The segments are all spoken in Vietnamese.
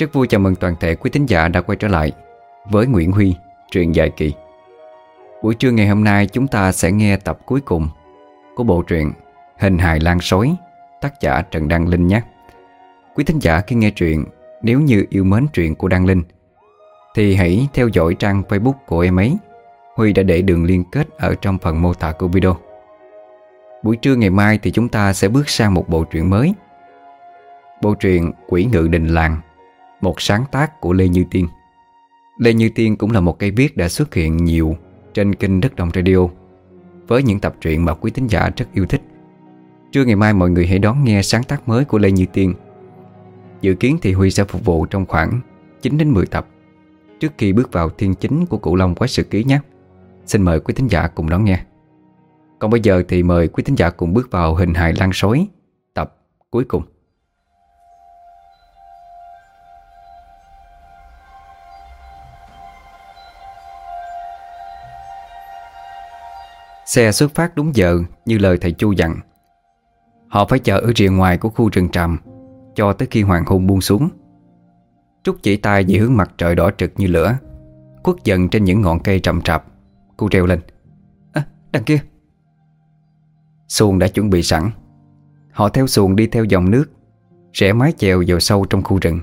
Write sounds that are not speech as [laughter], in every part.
Rất vui chào mừng toàn thể quý thính giả đã quay trở lại với Nguyễn Huy, truyện dài kỳ. Buổi trưa ngày hôm nay chúng ta sẽ nghe tập cuối cùng của bộ truyện Hình hài lan sói, tác giả Trần Đăng Linh nhé. Quý thính giả khi nghe truyện, nếu như yêu mến truyện của Đăng Linh, thì hãy theo dõi trang Facebook của em ấy. Huy đã để đường liên kết ở trong phần mô tả của video. Buổi trưa ngày mai thì chúng ta sẽ bước sang một bộ truyện mới. Bộ truyện Quỷ Ngự Đình Làng một sáng tác của Lê Như Tiên Lê Như Tiên cũng là một cây viết đã xuất hiện nhiều trên kênh Đất Đồng Radio với những tập truyện mà quý tín giả rất yêu thích. Trưa ngày mai mọi người hãy đón nghe sáng tác mới của Lê Như Tiên. Dự kiến thì Huy sẽ phục vụ trong khoảng 9 đến 10 tập trước khi bước vào thiên chính của Cụ Long Quái Sự Ký nhé. Xin mời quý tín giả cùng đón nghe. Còn bây giờ thì mời quý tín giả cùng bước vào hình hài lan sói, tập cuối cùng. Xe xuất phát đúng giờ, như lời thầy Chu dặn. Họ phải chờ ở rìa ngoài của khu rừng tràm, Cho tới khi hoàng hôn buông xuống. Trúc chỉ tay về hướng mặt trời đỏ trực như lửa Quất dần trên những ngọn cây trầm trạp. Cô treo lên À đằng kia. Xuồng đã chuẩn bị sẵn. Họ theo xuồng đi theo dòng nước, Rẽ mái chèo vào sâu trong khu rừng.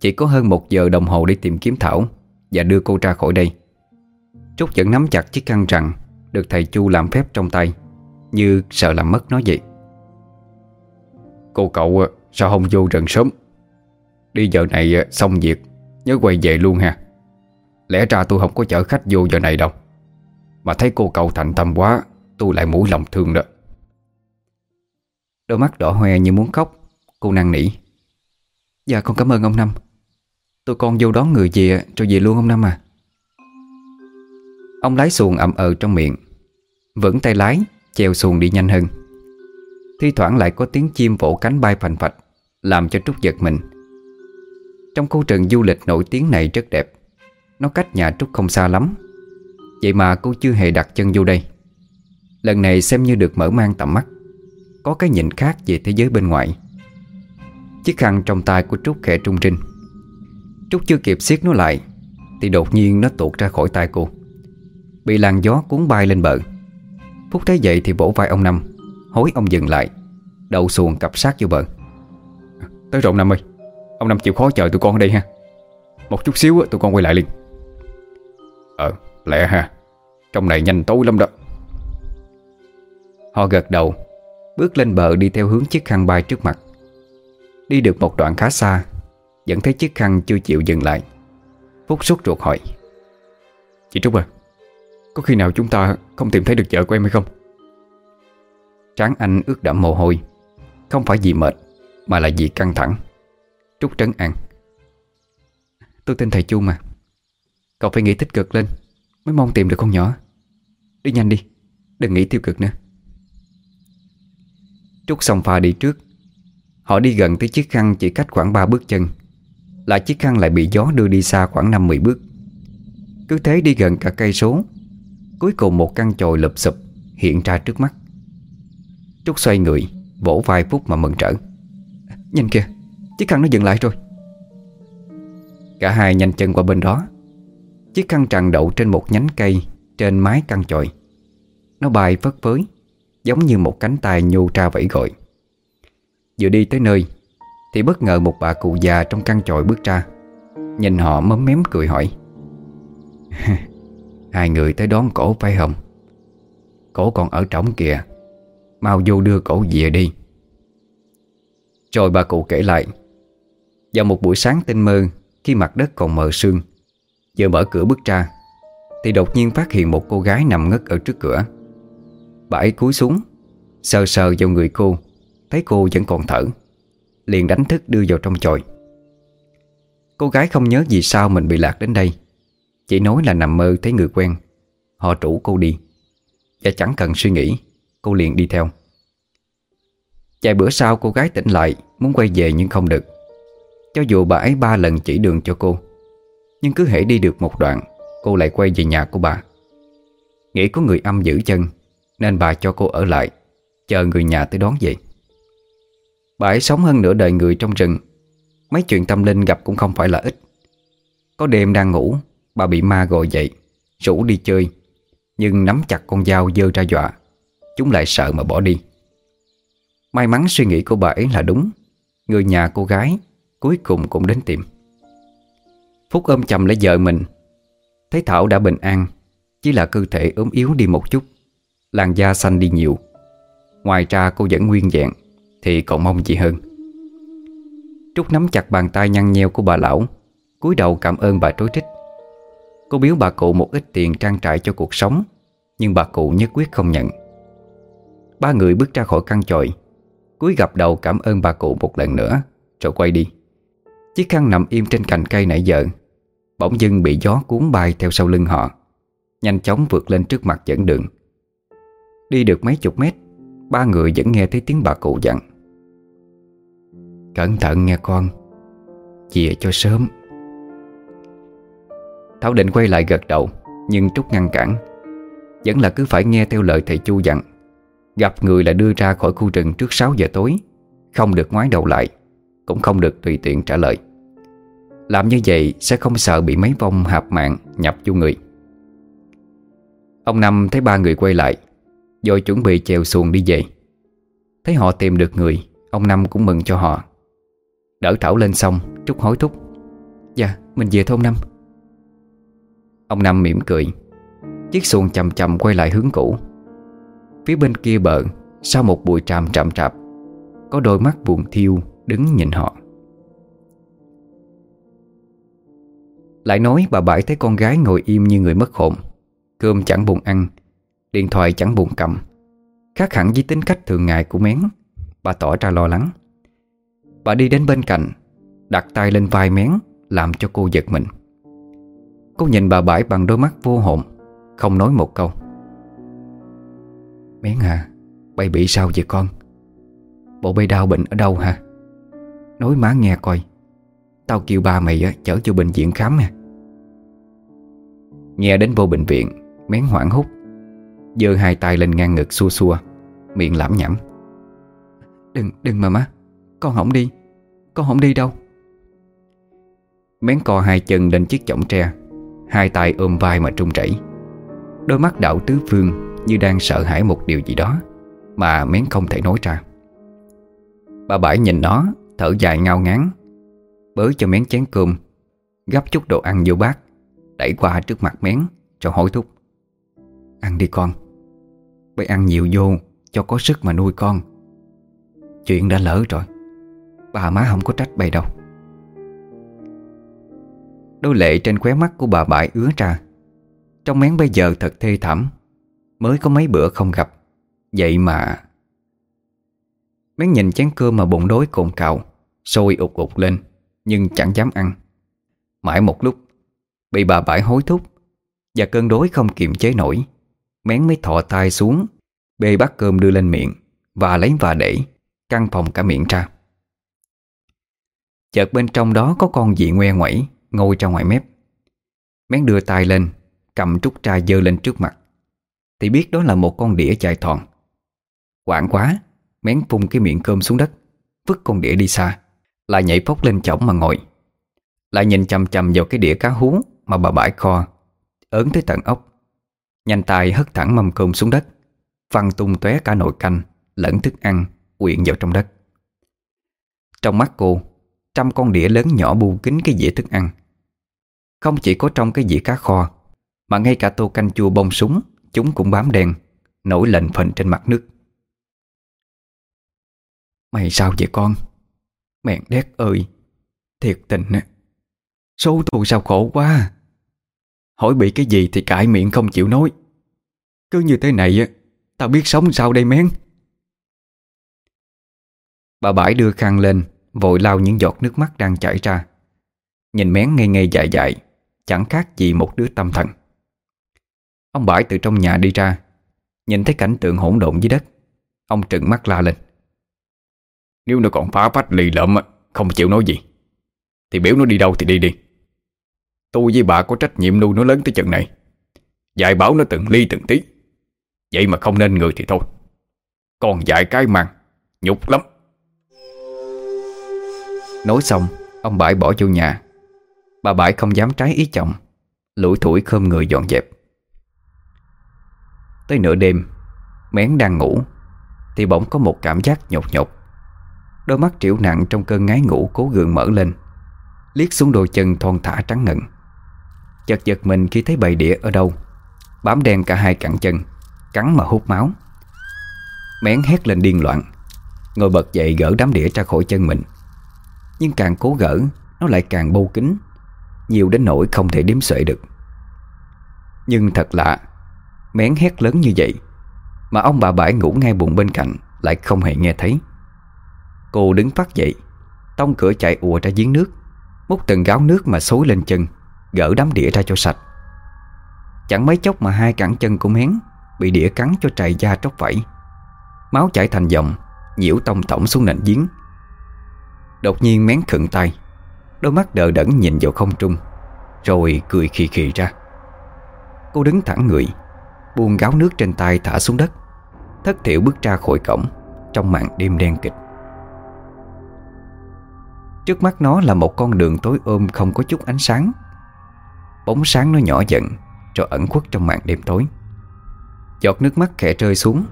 Chỉ có hơn một giờ đồng hồ để tìm kiếm Thảo Và đưa cô ra khỏi đây. Trúc vẫn nắm chặt chiếc khăn rằng được thầy Chu làm phép trong tay, Như sợ làm mất nó vậy. Cô cậu ờ, sao không vô rừng sớm? Đi giờ này ờ, xong việc, Nhớ quay về luôn ha. Lẽ ra tôi không có chở khách vô giờ này đâu. Mà thấy cô cậu thành tâm quá, Tôi lại mũi lòng thương đó. Đôi mắt đỏ hoe như muốn khóc, Cô năn nỉ. Dạ con cảm ơn ông Năm. Tôi con vô đón người về, rồi về luôn ông Năm à. Ông lái xuồng ậm ờ trong miệng. Vững tay lái, Chèo xuồng đi nhanh hơn. Thi thoảng lại có tiếng chim vỗ cánh bay phành phạch, Làm cho Trúc giật mình. Trong khu rừng du lịch nổi tiếng này rất đẹp. Nó cách nhà Trúc không xa lắm. Vậy mà cô chưa hề đặt chân vô đây. Lần này xem như được mở mang tầm mắt. Có cái nhìn khác về thế giới bên ngoài. Chiếc khăn trong tay của Trúc khẽ trung trinh. Trúc chưa kịp siết nó lại, Thì đột nhiên nó tuột ra khỏi tay cô. Bị làn gió cuốn bay lên bờ. Phúc thấy vậy thì vỗ vai ông Năm, Hối ông dừng lại, Đậu xuồng cặp sát vô bờ. Tới rộng Năm ơi, Ông Năm chịu khó chờ tụi con ở đây ha. Một chút xíu tụi con quay lại liền. Ờ lẹ ha, Trong này nhanh tối lắm đó. Họ gật đầu, Bước lên bờ đi theo hướng chiếc khăn bay trước mặt. Đi được một đoạn khá xa, Vẫn thấy chiếc khăn chưa chịu dừng lại. Phúc sốt ruột hỏi, Chị Trúc ơi có khi nào chúng ta không tìm thấy được vợ của em hay không? Tráng anh ướt đẫm mồ hôi. Không phải vì mệt, Mà là vì căng thẳng. Trúc trấn an. Tôi tin thầy Chu mà. Cậu phải nghĩ tích cực lên, Mới mong tìm được con nhỏ. Đi nhanh đi, Đừng nghĩ tiêu cực nữa. Trúc xong pha đi trước. Họ đi gần tới chiếc khăn chỉ cách khoảng 3 bước chân. Là chiếc khăn lại bị gió đưa đi xa khoảng 5-10 bước. Cứ thế đi gần cả cây số Cuối cùng một căn chồi lụp sụp Hiện ra trước mắt. Trúc xoay người, Vỗ vai Phúc mà mừng trở. Nhìn kìa, Chiếc khăn nó dừng lại rồi. Cả hai nhanh chân qua bên đó. Chiếc khăn tràn đậu trên một nhánh cây Trên mái căn chồi Nó bay phất phới, Giống như một cánh tay nhô ra vẫy gọi Vừa đi tới nơi, Thì bất ngờ một bà cụ già trong căn chòi bước ra, Nhìn họ mấm mém cười hỏi. [laughs] Hai người tới đón cổ, phải không? Cổ còn ở trống kìa. Mau vô đưa cổ về đi. Rồi bà cụ kể lại. Vào một buổi sáng tinh mơ, Khi mặt đất còn mờ sương, Vừa mở cửa bước ra, Thì đột nhiên phát hiện một cô gái nằm ngất ở trước cửa. Bà ấy cúi xuống, Sờ sờ vào người cô, Thấy cô vẫn còn thở, Liền đánh thức đưa vào trong chòi. Cô gái không nhớ vì sao mình bị lạc đến đây chỉ nói là nằm mơ thấy người quen. Họ rủ cô đi. Và chẳng cần suy nghĩ, Cô liền đi theo. Vài bữa sau, cô gái tỉnh lại, Muốn quay về nhưng không được. Cho dù bà ấy ba lần chỉ đường cho cô, Nhưng cứ hễ đi được một đoạn, Cô lại quay về nhà của bà. Nghĩ có người âm giữ chân, Nên bà cho cô ở lại, Chờ người nhà tới đón về. Bà ấy sống hơn nửa đời người trong rừng. Mấy chuyện tâm linh gặp cũng không phải là ít. Có đêm đang ngủ Bà bị ma gọi dậy Rủ đi chơi. Nhưng nắm chặt con dao dơ ra dọa, Chúng lại sợ mà bỏ đi. May mắn suy nghĩ của bà ấy là đúng, Người nhà cô gái Cuối cùng cũng đến tìm. Phúc ôm chầm lấy vợ mình. Thấy Thảo đã bình an, Chỉ là cơ thể ốm yếu đi một chút, Làn da xanh đi nhiều. Ngoài ra cô vẫn nguyên vẹn, Thì còn mong gì hơn. Trúc nắm chặt bàn tay nhăn nheo của bà lão, cúi đầu cảm ơn bà trối trích. Cô biếu bà cụ một ít tiền trang trải cho cuộc sống, Nhưng bà cụ nhất quyết không nhận. Ba người bước ra khỏi căn chòi, cúi gặp đầu cảm ơn bà cụ một lần nữa, Rồi quay đi. Chiếc khăn nằm im trên cành cây nãy giờ, Bỗng dưng bị gió cuốn bay theo sau lưng họ, Nhanh chóng vượt lên trước mặt dẫn đường. Đi được mấy chục mét, Ba người vẫn nghe thấy tiếng bà cụ dặn. Cẩn thận nghe con, Chìa cho sớm. Thảo định quay lại gật đầu, Nhưng Trúc ngăn cản. Vẫn là cứ phải nghe theo lời thầy Chu dặn. Gặp người là đưa ra khỏi khu rừng trước 6 giờ tối. Không được ngoái đầu lại, Cũng không được tùy tiện trả lời. Làm như vậy sẽ không sợ bị mấy vong hạp mạng nhập vô người. Ông Năm thấy ba người quay lại Rồi chuẩn bị chèo xuồng đi về. Thấy họ tìm được người, Ông Năm cũng mừng cho họ. Đỡ Thảo lên xong, Trúc hối thúc. Dạ mình về thôi ông Năm. Ông Năm mỉm cười. Chiếc xuồng chậm chậm quay lại hướng cũ. Phía bên kia bờ, Sau một bụi tràm trạm trạp, Có đôi mắt buồn thiêu đứng nhìn họ. Lại nói bà Bãi thấy con gái ngồi im như người mất hồn. Cơm chẳng buồn ăn, Điện thoại chẳng buồn cầm. Khác hẳn với tính cách thường ngày của Mén, Bà tỏ ra lo lắng. Bà đi đến bên cạnh, Đặt tay lên vai Mén, Làm cho cô giật mình. Cô nhìn bà Bãi bằng đôi mắt vô hồn Không nói một câu. Mén à Bay bị sao vậy con? Bộ bay đau bệnh ở đâu hả? Nói má nghe coi Tao kêu ba mày chở cho bệnh viện khám nè. Nghe đến vô bệnh viện Mén hoảng hút giơ hai tay lên ngang ngực xua xua Miệng lãm nhẩm Đừng, đừng mà má Con không đi Con không đi đâu. Mén co hai chân lên chiếc chõng tre Hai tay ôm vai mà trung chảy. Đôi mắt đạo tứ phương Như đang sợ hãi một điều gì đó Mà Mén không thể nói ra. Bà Bãi nhìn nó, Thở dài ngao ngán, Bới cho Mén chén cơm Gắp chút đồ ăn vô bát, Đẩy qua trước mặt Mén cho hối thúc. Ăn đi con Bây ăn nhiều vô Cho có sức mà nuôi con. Chuyện đã lỡ rồi, Bà má không có trách bày đâu. Đôi lệ trên khóe mắt của bà bãi ứa ra. Trong mén bây giờ thật thê thảm. Mới có mấy bữa không gặp. Vậy mà Mén nhìn chén cơm mà bụng đói cồn cào, Sôi ụt ụt lên, Nhưng chẳng dám ăn. Mãi một lúc, Bị bà bãi hối thúc, Và cơn đói không kiềm chế nổi Mén mới thọ tay xuống, Bê bát cơm đưa lên miệng, Và lấy và để Căng phòng cả miệng ra. Chợt bên trong đó có con dị ngoe ngoẩy Ngồi ra ngoài mép. Mén đưa tay lên, Cầm trúc trai dơ lên trước mặt. Thì biết đó là một con đĩa chạy thòn. Quảng quá, Mén phun cái miệng cơm xuống đất, Vứt con đĩa đi xa. Lại nhảy phốc lên chổng mà ngồi. Lại nhìn chầm chầm vào cái đĩa cá hú Mà bà bãi kho, Ớn tới tận ốc. Nhanh tay hất thẳng mâm cơm xuống đất, Văng tung tóe cả nồi canh Lẫn thức ăn quyện vào trong đất. Trong mắt cô, Trăm con đĩa lớn nhỏ bu kính cái dĩa thức ăn. Không chỉ có trong cái dĩa cá kho, Mà ngay cả tô canh chua bông súng, Chúng cũng bám đen, Nổi lệnh phình trên mặt nước. Mày sao vậy con? Mẹn đét ơi, Thiệt tình Số tù sao khổ quá. Hỏi bị cái gì thì cãi miệng không chịu nói. Cứ như thế này Tao biết sống sao đây mén. Bà bãi đưa khăn lên, Vội lau những giọt nước mắt đang chảy ra. Nhìn mén ngây ngây dại dại Chẳng khác gì một đứa tâm thần. Ông bãi từ trong nhà đi ra, Nhìn thấy cảnh tượng hỗn độn dưới đất. Ông trừng mắt la lên. Nếu nó còn phá phách lì lợm Không chịu nói gì, Thì biểu nó đi đâu thì đi đi. Tôi với bà có trách nhiệm nuôi nó lớn tới chừng này. Dạy bảo nó từng ly từng tí. Vậy mà không nên người thì thôi. Còn dạy cái màng, Nhục lắm. Nói xong, Ông Bãi bỏ vô nhà. Bà Bãi không dám trái ý chồng. Lủi thủi khơm người dọn dẹp. Tới nửa đêm, Mén đang ngủ, Thì bỗng có một cảm giác nhột nhột. Đôi mắt triệu nặng trong cơn ngái ngủ cố gượng mở lên, Liếc xuống đôi chân thon thả trắng ngần. Chật giật mình khi thấy bầy đĩa ở đâu, Bám đen cả hai cẳng chân, Cắn mà hút máu. Mén hét lên điên loạn, Ngồi bật dậy gỡ đám đĩa ra khỏi chân mình. Nhưng càng cố gỡ, Nó lại càng bâu kính nhiều đến nỗi không thể đếm xuể được. Nhưng thật lạ, Mén hét lớn như vậy Mà ông bà bãi ngủ ngay bụng bên cạnh Lại không hề nghe thấy. Cô đứng phát dậy, Tông cửa chạy ùa ra giếng nước, Múc từng gáo nước mà xối lên chân, Gỡ đám đĩa ra cho sạch. Chẳng mấy chốc mà hai cẳng chân của mén Bị đĩa cắn cho trầy da tróc vẫy Máu chảy thành dòng, Nhiễu tông tổng xuống nền giếng. Đột nhiên mén khựng tay Đôi mắt đờ đẫn nhìn vào không trung, Rồi cười khì khì ra. Cô đứng thẳng người, Buông gáo nước trên tay thả xuống đất, Thất thiểu bước ra khỏi cổng Trong màn đêm đen kịch. Trước mắt nó là một con đường tối ôm không có chút ánh sáng. Bóng sáng nó nhỏ dần, Rồi ẩn khuất trong màn đêm tối. Giọt nước mắt khẽ rơi xuống,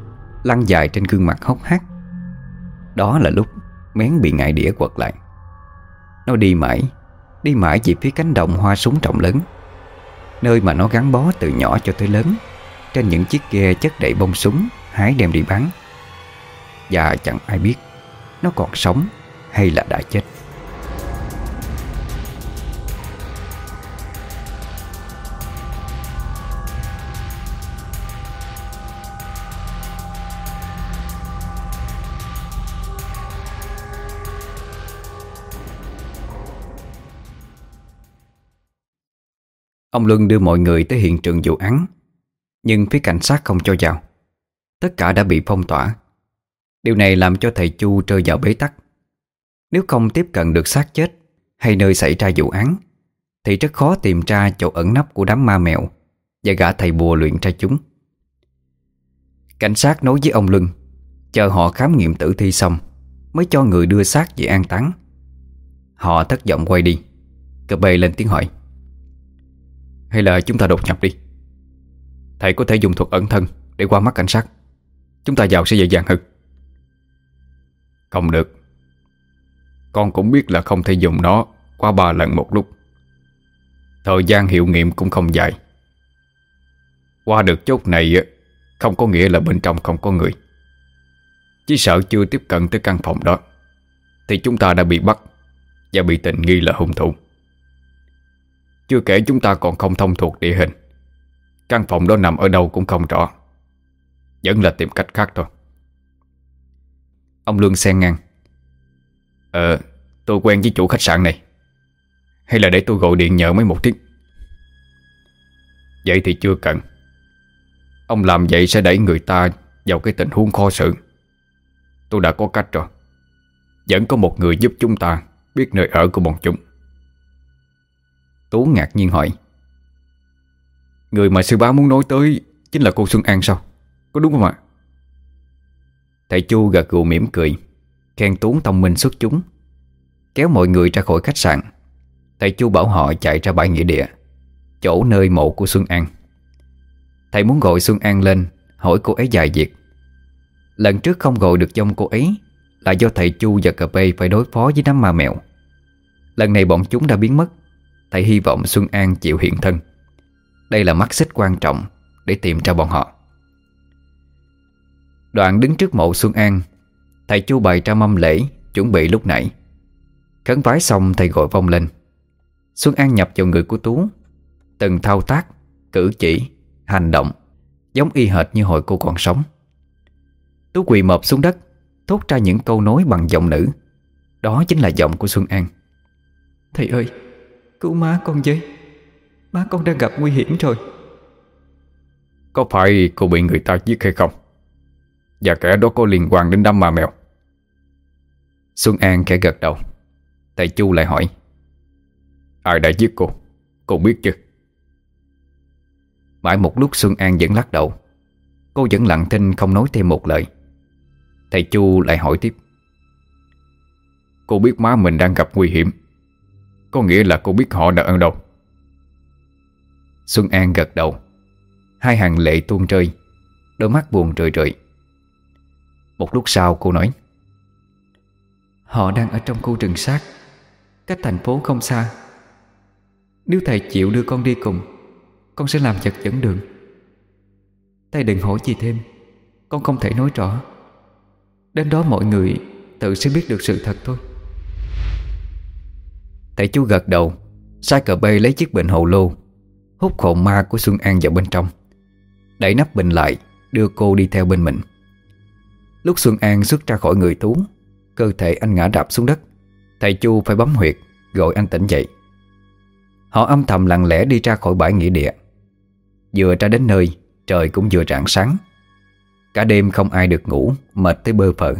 Lăn dài trên gương mặt hốc hác. Đó là lúc Mén bị ngại đĩa quật lại. Nó đi mãi Đi mãi về phía cánh đồng hoa súng trọng lớn. Nơi mà nó gắn bó từ nhỏ cho tới lớn, Trên những chiếc ghe chất đầy bông súng, Hái đem đi bán. Và chẳng ai biết, Nó còn sống hay là đã chết. Ông Luân đưa mọi người tới hiện trường vụ án. Nhưng phía cảnh sát không cho vào. Tất cả đã bị phong tỏa. Điều này làm cho thầy Chu rơi vào bế tắc. Nếu không tiếp cận được xác chết Hay nơi xảy ra vụ án, Thì rất khó tìm ra chỗ ẩn nấp của đám ma mèo Và gã thầy bùa luyện ra chúng. Cảnh sát nói với ông Luân, Chờ họ khám nghiệm tử thi xong, Mới cho người đưa xác về an táng. Họ thất vọng quay đi Cờ bê lên tiếng hỏi hay là chúng ta đột nhập đi? Thầy có thể dùng thuật ẩn thân Để qua mắt cảnh sát. Chúng ta vào sẽ dễ dàng hơn. Không được. Con cũng biết là không thể dùng nó Qua ba lần một lúc. Thời gian hiệu nghiệm cũng không dài. Qua được chốt này, Không có nghĩa là bên trong không có người. Chỉ sợ chưa tiếp cận tới căn phòng đó, Thì chúng ta đã bị bắt Và bị tình nghi là hung thủ chưa kể chúng ta còn không thông thuộc địa hình. Căn phòng đó nằm ở đâu cũng không rõ. Vẫn là tìm cách khác thôi. Ông Lương xen ngang. Ờ tôi quen với chủ khách sạn này. Hay là để tôi gọi điện nhờ mấy một tiếng? Vậy thì chưa cần. Ông làm vậy sẽ đẩy người ta vào cái tình huống khó xử. Tôi đã có cách rồi. Vẫn có một người giúp chúng ta biết nơi ở của bọn chúng. Tú ngạc nhiên hỏi. Người mà sư bá muốn nói tới Chính là cô Xuân An sao? Có đúng không ạ? Thầy Chu gật gù mỉm cười, Khen Tú thông minh xuất chúng, Kéo mọi người ra khỏi khách sạn. Thầy Chu bảo họ chạy ra bãi nghĩa địa, Chỗ nơi mộ của Xuân An. Thầy muốn gọi Xuân An lên, Hỏi cô ấy dài việc. Lần trước không gọi được dông cô ấy Là do thầy Chu và cà phê phải đối phó với đám ma mèo. Lần này bọn chúng đã biến mất Thầy hy vọng Xuân An chịu hiện thân. Đây là mắt xích quan trọng Để tìm ra bọn họ. Đoạn đứng trước mộ Xuân An Thầy chu bày ra mâm lễ Chuẩn bị lúc nãy. Khấn vái xong thầy gọi vong lên. Xuân An nhập vào người của Tú Từng thao tác, cử chỉ, hành động Giống y hệt như hồi cô còn sống. Tú quỳ mập xuống đất Thốt ra những câu nói bằng giọng nữ. Đó chính là giọng của Xuân An. Thầy ơi! Cứu má con với. Má con đang gặp nguy hiểm rồi. Có phải cô bị người ta giết hay không? Và kẻ đó có liên quan đến đám ma mèo? Xuân An khẽ gật đầu. Thầy Chu lại hỏi. Ai đã giết cô? Cô biết chưa Mãi một lúc Xuân An vẫn lắc đầu. Cô vẫn lặng thinh không nói thêm một lời. Thầy Chu lại hỏi tiếp. Cô biết má mình đang gặp nguy hiểm có nghĩa là cô biết họ đã ở đâu. Xuân An gật đầu. Hai hàng lệ tuôn rơi, Đôi mắt buồn rười rượi. Một lúc sau cô nói, Họ đang ở trong khu rừng sát Cách thành phố không xa. Nếu thầy chịu đưa con đi cùng, Con sẽ làm chật dẫn đường. Thầy đừng hỏi gì thêm, Con không thể nói rõ. Đến đó mọi người tự sẽ biết được sự thật thôi. Thầy chú gật đầu, Sai cờ bê lấy chiếc bình hồ lô, Hút hồn ma của Xuân An vào bên trong. Đẩy nắp bình lại, Đưa cô đi theo bên mình. Lúc Xuân An xuất ra khỏi người thú, Cơ thể anh ngã đạp xuống đất. Thầy Chu phải bấm huyệt, Gọi anh tỉnh dậy. Họ âm thầm lặng lẽ đi ra khỏi bãi nghĩa địa. Vừa ra đến nơi, Trời cũng vừa rạng sáng. Cả đêm không ai được ngủ, Mệt tới bơ phờ.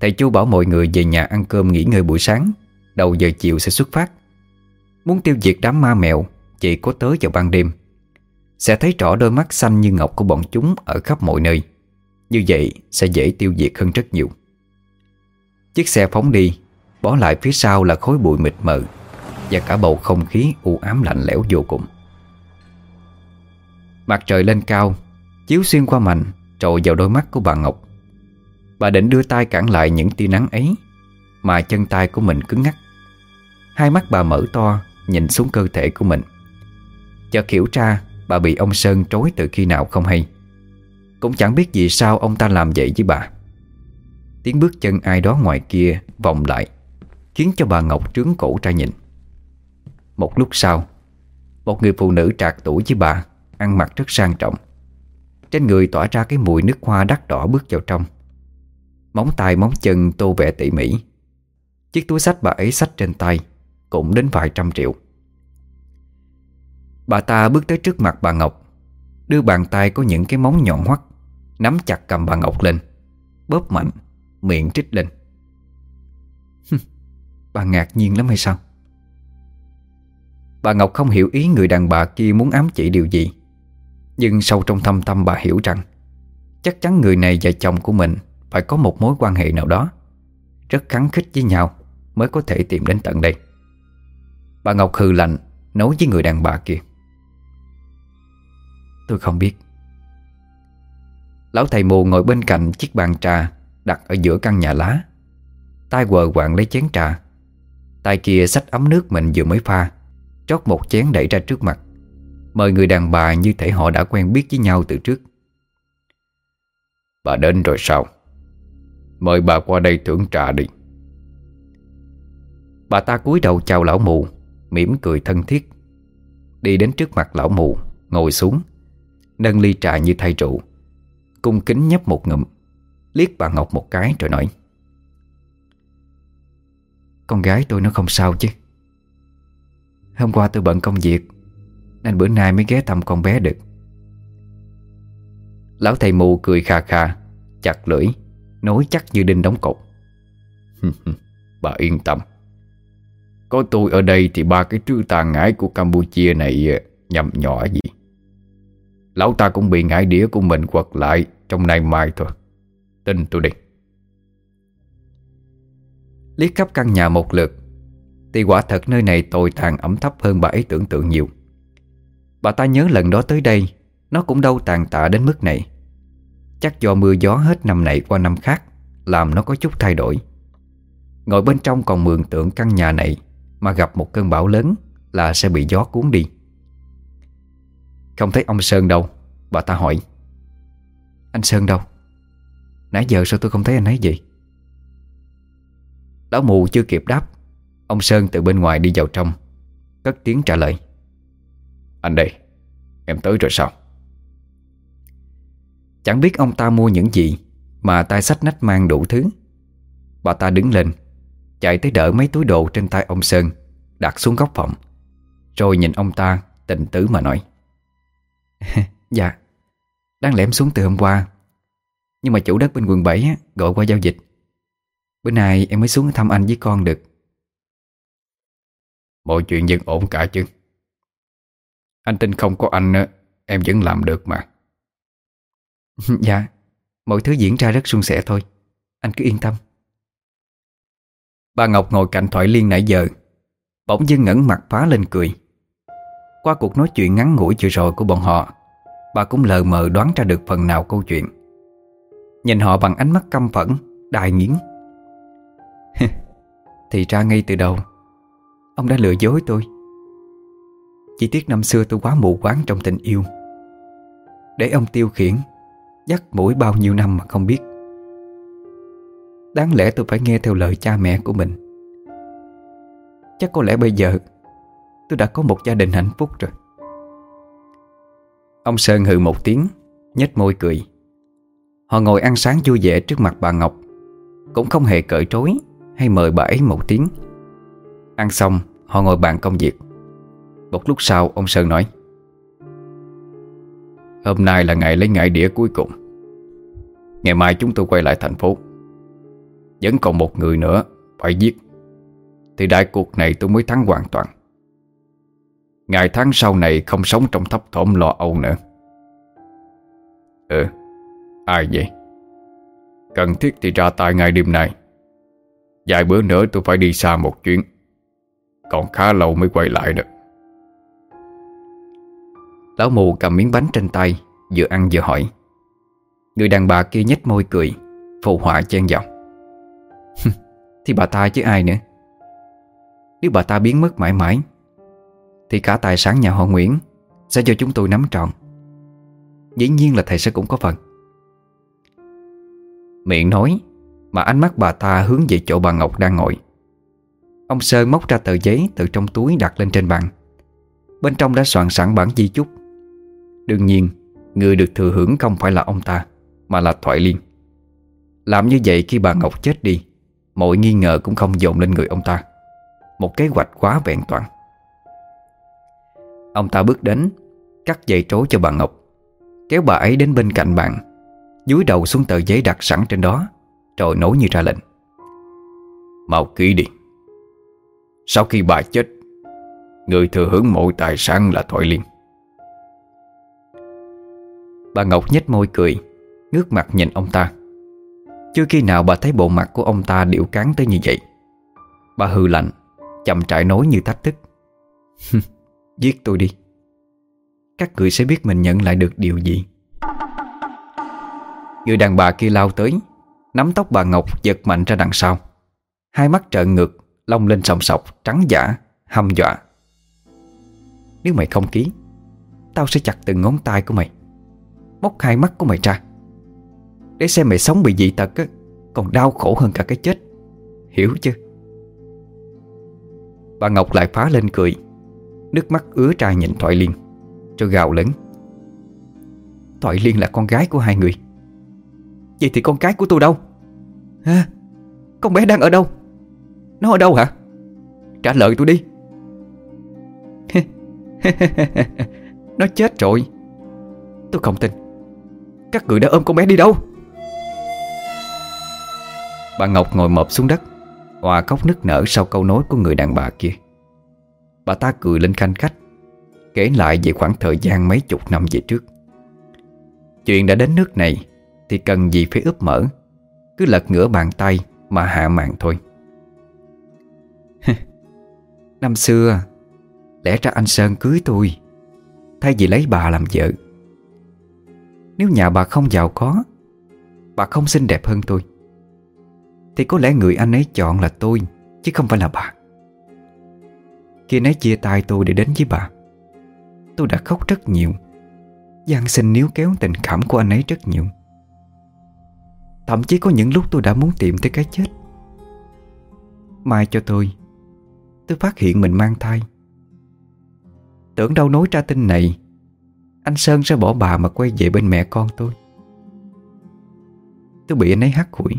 Thầy Chu bảo mọi người về nhà ăn cơm nghỉ ngơi buổi sáng. Đầu giờ chiều sẽ xuất phát. Muốn tiêu diệt đám ma mèo Chỉ có tới vào ban đêm. Sẽ thấy rõ đôi mắt xanh như ngọc của bọn chúng Ở khắp mọi nơi. Như vậy sẽ dễ tiêu diệt hơn rất nhiều. Chiếc xe phóng đi, Bỏ lại phía sau là khối bụi mịt mờ Và cả bầu không khí u ám lạnh lẽo vô cùng. Mặt trời lên cao, Chiếu xuyên qua mạnh Trội vào đôi mắt của bà Ngọc. Bà định đưa tay cản lại những tia nắng ấy, Mà chân tay của mình cứng ngắc. Hai mắt bà mở to, Nhìn xuống cơ thể của mình. Chợt hiểu ra, Bà bị ông Sơn trối từ khi nào không hay. Cũng chẳng biết vì sao ông ta làm vậy với bà. Tiếng bước chân ai đó ngoài kia vòng lại, Khiến cho bà Ngọc trướng cổ ra nhìn. Một lúc sau, Một người phụ nữ trạc tuổi với bà, Ăn mặc rất sang trọng. Trên người tỏa ra cái mùi nước hoa đắt đỏ bước vào trong. Móng tay móng chân tô vẽ tỉ mỉ. Chiếc túi sách bà ấy sách trên tay cũng đến vài trăm triệu. Bà ta bước tới trước mặt bà Ngọc, Đưa bàn tay có những cái móng nhọn hoắt, Nắm chặt cầm bà Ngọc lên, Bóp mạnh, Miệng trích lên. Bà ngạc nhiên lắm hay sao? Bà Ngọc không hiểu ý người đàn bà kia muốn ám chỉ điều gì, Nhưng sâu trong thâm tâm bà hiểu rằng Chắc chắn người này và chồng của mình Phải có một mối quan hệ nào đó Rất khắng khích với nhau Mới có thể tìm đến tận đây. Bà Ngọc hừ lạnh, Nói với người đàn bà kia. Tôi không biết. Lão thầy mù ngồi bên cạnh chiếc bàn trà Đặt ở giữa căn nhà lá. Tay quờ quạng lấy chén trà. Tay kia xách ấm nước mình vừa mới pha, Trót một chén đẩy ra trước mặt. Mời người đàn bà như thể họ đã quen biết với nhau từ trước. Bà đến rồi sao? Mời bà qua đây thưởng trà đi. Bà ta cúi đầu chào lão mù mỉm cười thân thiết. Đi đến trước mặt lão mù, Ngồi xuống, Nâng ly trà như thay rượu, Cung kính nhấp một ngụm, Liếc bà Ngọc một cái rồi nói, Con gái tôi nó không sao chứ. Hôm qua tôi bận công việc, Nên bữa nay mới ghé thăm con bé được. Lão thầy mù cười khà khà, Chặt lưỡi, Nói chắc như đinh đóng cột. [laughs] Bà yên tâm có tôi ở đây thì ba cái trư tàn ngãi của Campuchia này ờ, nhầm nhỏ gì? Lão ta cũng bị ngãi đĩa của mình quật lại, Trong nay mai thôi. Tin tôi đi. Liếc khắp căn nhà một lượt, Thì quả thật nơi này tồi tàn ẩm thấp hơn bà ấy tưởng tượng nhiều. Bà ta nhớ lần đó tới đây, Nó cũng đâu tàn tạ đến mức này. Chắc do mưa gió hết năm này qua năm khác, Làm nó có chút thay đổi. Ngồi bên trong còn mường tượng căn nhà này mà gặp một cơn bão lớn Là sẽ bị gió cuốn đi. Không thấy ông Sơn đâu, Bà ta hỏi. Anh Sơn đâu? Nãy giờ sao tôi không thấy anh ấy gì Lão mù chưa kịp đáp, Ông Sơn từ bên ngoài đi vào trong, Cất tiếng trả lời. Anh đây, Em tới rồi sao? Chẳng biết ông ta mua những gì Mà tay sách nách mang đủ thứ. Bà ta đứng lên Chạy tới đỡ mấy túi đồ trên tay ông Sơn, Đặt xuống góc phòng. Rồi nhìn ông ta, tình tứ mà nói. [laughs] Dạ Đang lẻm xuống từ hôm qua. Nhưng mà chủ đất bên quận 7 gọi qua giao dịch. Bữa nay em mới xuống thăm anh với con được. Mọi chuyện vẫn ổn cả chứ? Anh tin không có anh Em vẫn làm được mà. [laughs] Dạ Mọi thứ diễn ra rất suôn sẻ thôi. Anh cứ yên tâm. Bà Ngọc ngồi cạnh Thoại Liên nãy giờ. Bỗng dưng ngẩn mặt phá lên cười. Qua cuộc nói chuyện ngắn ngủi vừa rồi của bọn họ, Bà cũng lờ mờ đoán ra được phần nào câu chuyện. Nhìn họ bằng ánh mắt căm phẫn, Đài nghiến. [laughs] Thì ra ngay từ đầu, Ông đã lừa dối tôi. Chỉ tiếc năm xưa tôi quá mù quáng trong tình yêu. Để ông tiêu khiển, Dắt mũi bao nhiêu năm mà không biết. Đáng lẽ tôi phải nghe theo lời cha mẹ của mình. Chắc có lẽ bây giờ Tôi đã có một gia đình hạnh phúc rồi. Ông Sơn hừ một tiếng, nhếch môi cười. Họ ngồi ăn sáng vui vẻ trước mặt bà Ngọc. Cũng không hề cởi trối Hay mời bà ấy một tiếng. Ăn xong, họ ngồi bàn công việc. Một lúc sau, ông Sơn nói, Hôm nay là ngày lấy ngải đĩa cuối cùng. Ngày mai chúng tôi quay lại thành phố. Vẫn còn một người nữa, Phải giết. Thì đại cuộc này tôi mới thắng hoàn toàn. Ngày tháng sau này không sống trong thấp thỏm lo âu nữa. Ừ Ai vậy? Cần thiết thì ra tay ngay đêm nay. Vài bữa nữa tôi phải đi xa một chuyến. Còn khá lâu mới quay lại được. Lão mù cầm miếng bánh trên tay, Vừa ăn vừa hỏi. Người đàn bà kia nhếch môi cười, Phụ họa chen vào. [laughs] Thì bà ta chứ ai nữa. Nếu bà ta biến mất mãi mãi, Thì cả tài sản nhà họ Nguyễn Sẽ cho chúng tôi nắm trọn. Dĩ nhiên là thầy sẽ cũng có phần. Miệng nói Mà ánh mắt bà ta hướng về chỗ bà Ngọc đang ngồi. Ông Sơn móc ra tờ giấy từ trong túi đặt lên trên bàn. Bên trong đã soạn sẵn bản di chúc. Đương nhiên, Người được thừa hưởng không phải là ông ta, Mà là Thoại Liên. Làm như vậy khi bà Ngọc chết đi Mọi nghi ngờ cũng không dồn lên người ông ta. Một kế hoạch quá vẹn toàn. Ông ta bước đến, Cắt dây trối cho bà Ngọc, Kéo bà ấy đến bên cạnh bạn, Dúi đầu xuống tờ giấy đặt sẵn trên đó, Rồi nối như ra lệnh. Mau ký đi. Sau khi bà chết, Người thừa hưởng mọi tài sản là Thoại Liên. Bà Ngọc nhếch môi cười, Ngước mặt nhìn ông ta. Chưa khi nào bà thấy bộ mặt của ông ta điệu cán tới như vậy? Bà hư lạnh, Chậm trại nói như thách thức. Giết tôi đi. Các người sẽ biết mình nhận lại được điều gì. Người đàn bà kia lao tới, Nắm tóc bà Ngọc giật mạnh ra đằng sau. Hai mắt trợn ngược, Lông lên sòng sọc, trắng giả, Hăm dọa. Nếu mày không ký, Tao sẽ chặt từng ngón tay của mày, Móc hai mắt của mày ra. Để xem mày sống bị dị tật á, Còn đau khổ hơn cả cái chết. Hiểu chưa? Bà Ngọc lại phá lên cười, Nước mắt ứa ra nhìn Thoại Liên. Cho gào lớn. Thoại Liên là con gái của hai người. Vậy thì con cái của tôi đâu? Hả? Con bé đang ở đâu? Nó ở đâu hả? Trả lời tôi đi. [laughs] Nó chết rồi. Tôi không tin. Các người đã ôm con bé đi đâu? Bà Ngọc ngồi mộp xuống đất, Hòa khóc nức nở sau câu nói của người đàn bà kia. Bà ta cười lên khanh khách, Kể lại về khoảng thời gian mấy chục năm về trước. Chuyện đã đến nước này Thì cần gì phải ướp mở, Cứ lật ngửa bàn tay Mà hạ mạng thôi. [laughs] Năm xưa, Lẽ ra anh Sơn cưới tôi, Thay vì lấy bà làm vợ. Nếu nhà bà không giàu có, Bà không xinh đẹp hơn tôi. Thì có lẽ người anh ấy chọn là tôi, Chứ không phải là bà. Khi anh ấy chia tay tôi để đến với bà, Tôi đã khóc rất nhiều. Giang xin níu kéo tình cảm của anh ấy rất nhiều. Thậm chí có những lúc tôi đã muốn tìm tới cái chết. Mai cho tôi Tôi phát hiện mình mang thai. Tưởng đâu nối ra tin này, Anh Sơn sẽ bỏ bà mà quay về bên mẹ con tôi. Tôi bị anh ấy hắt hủi.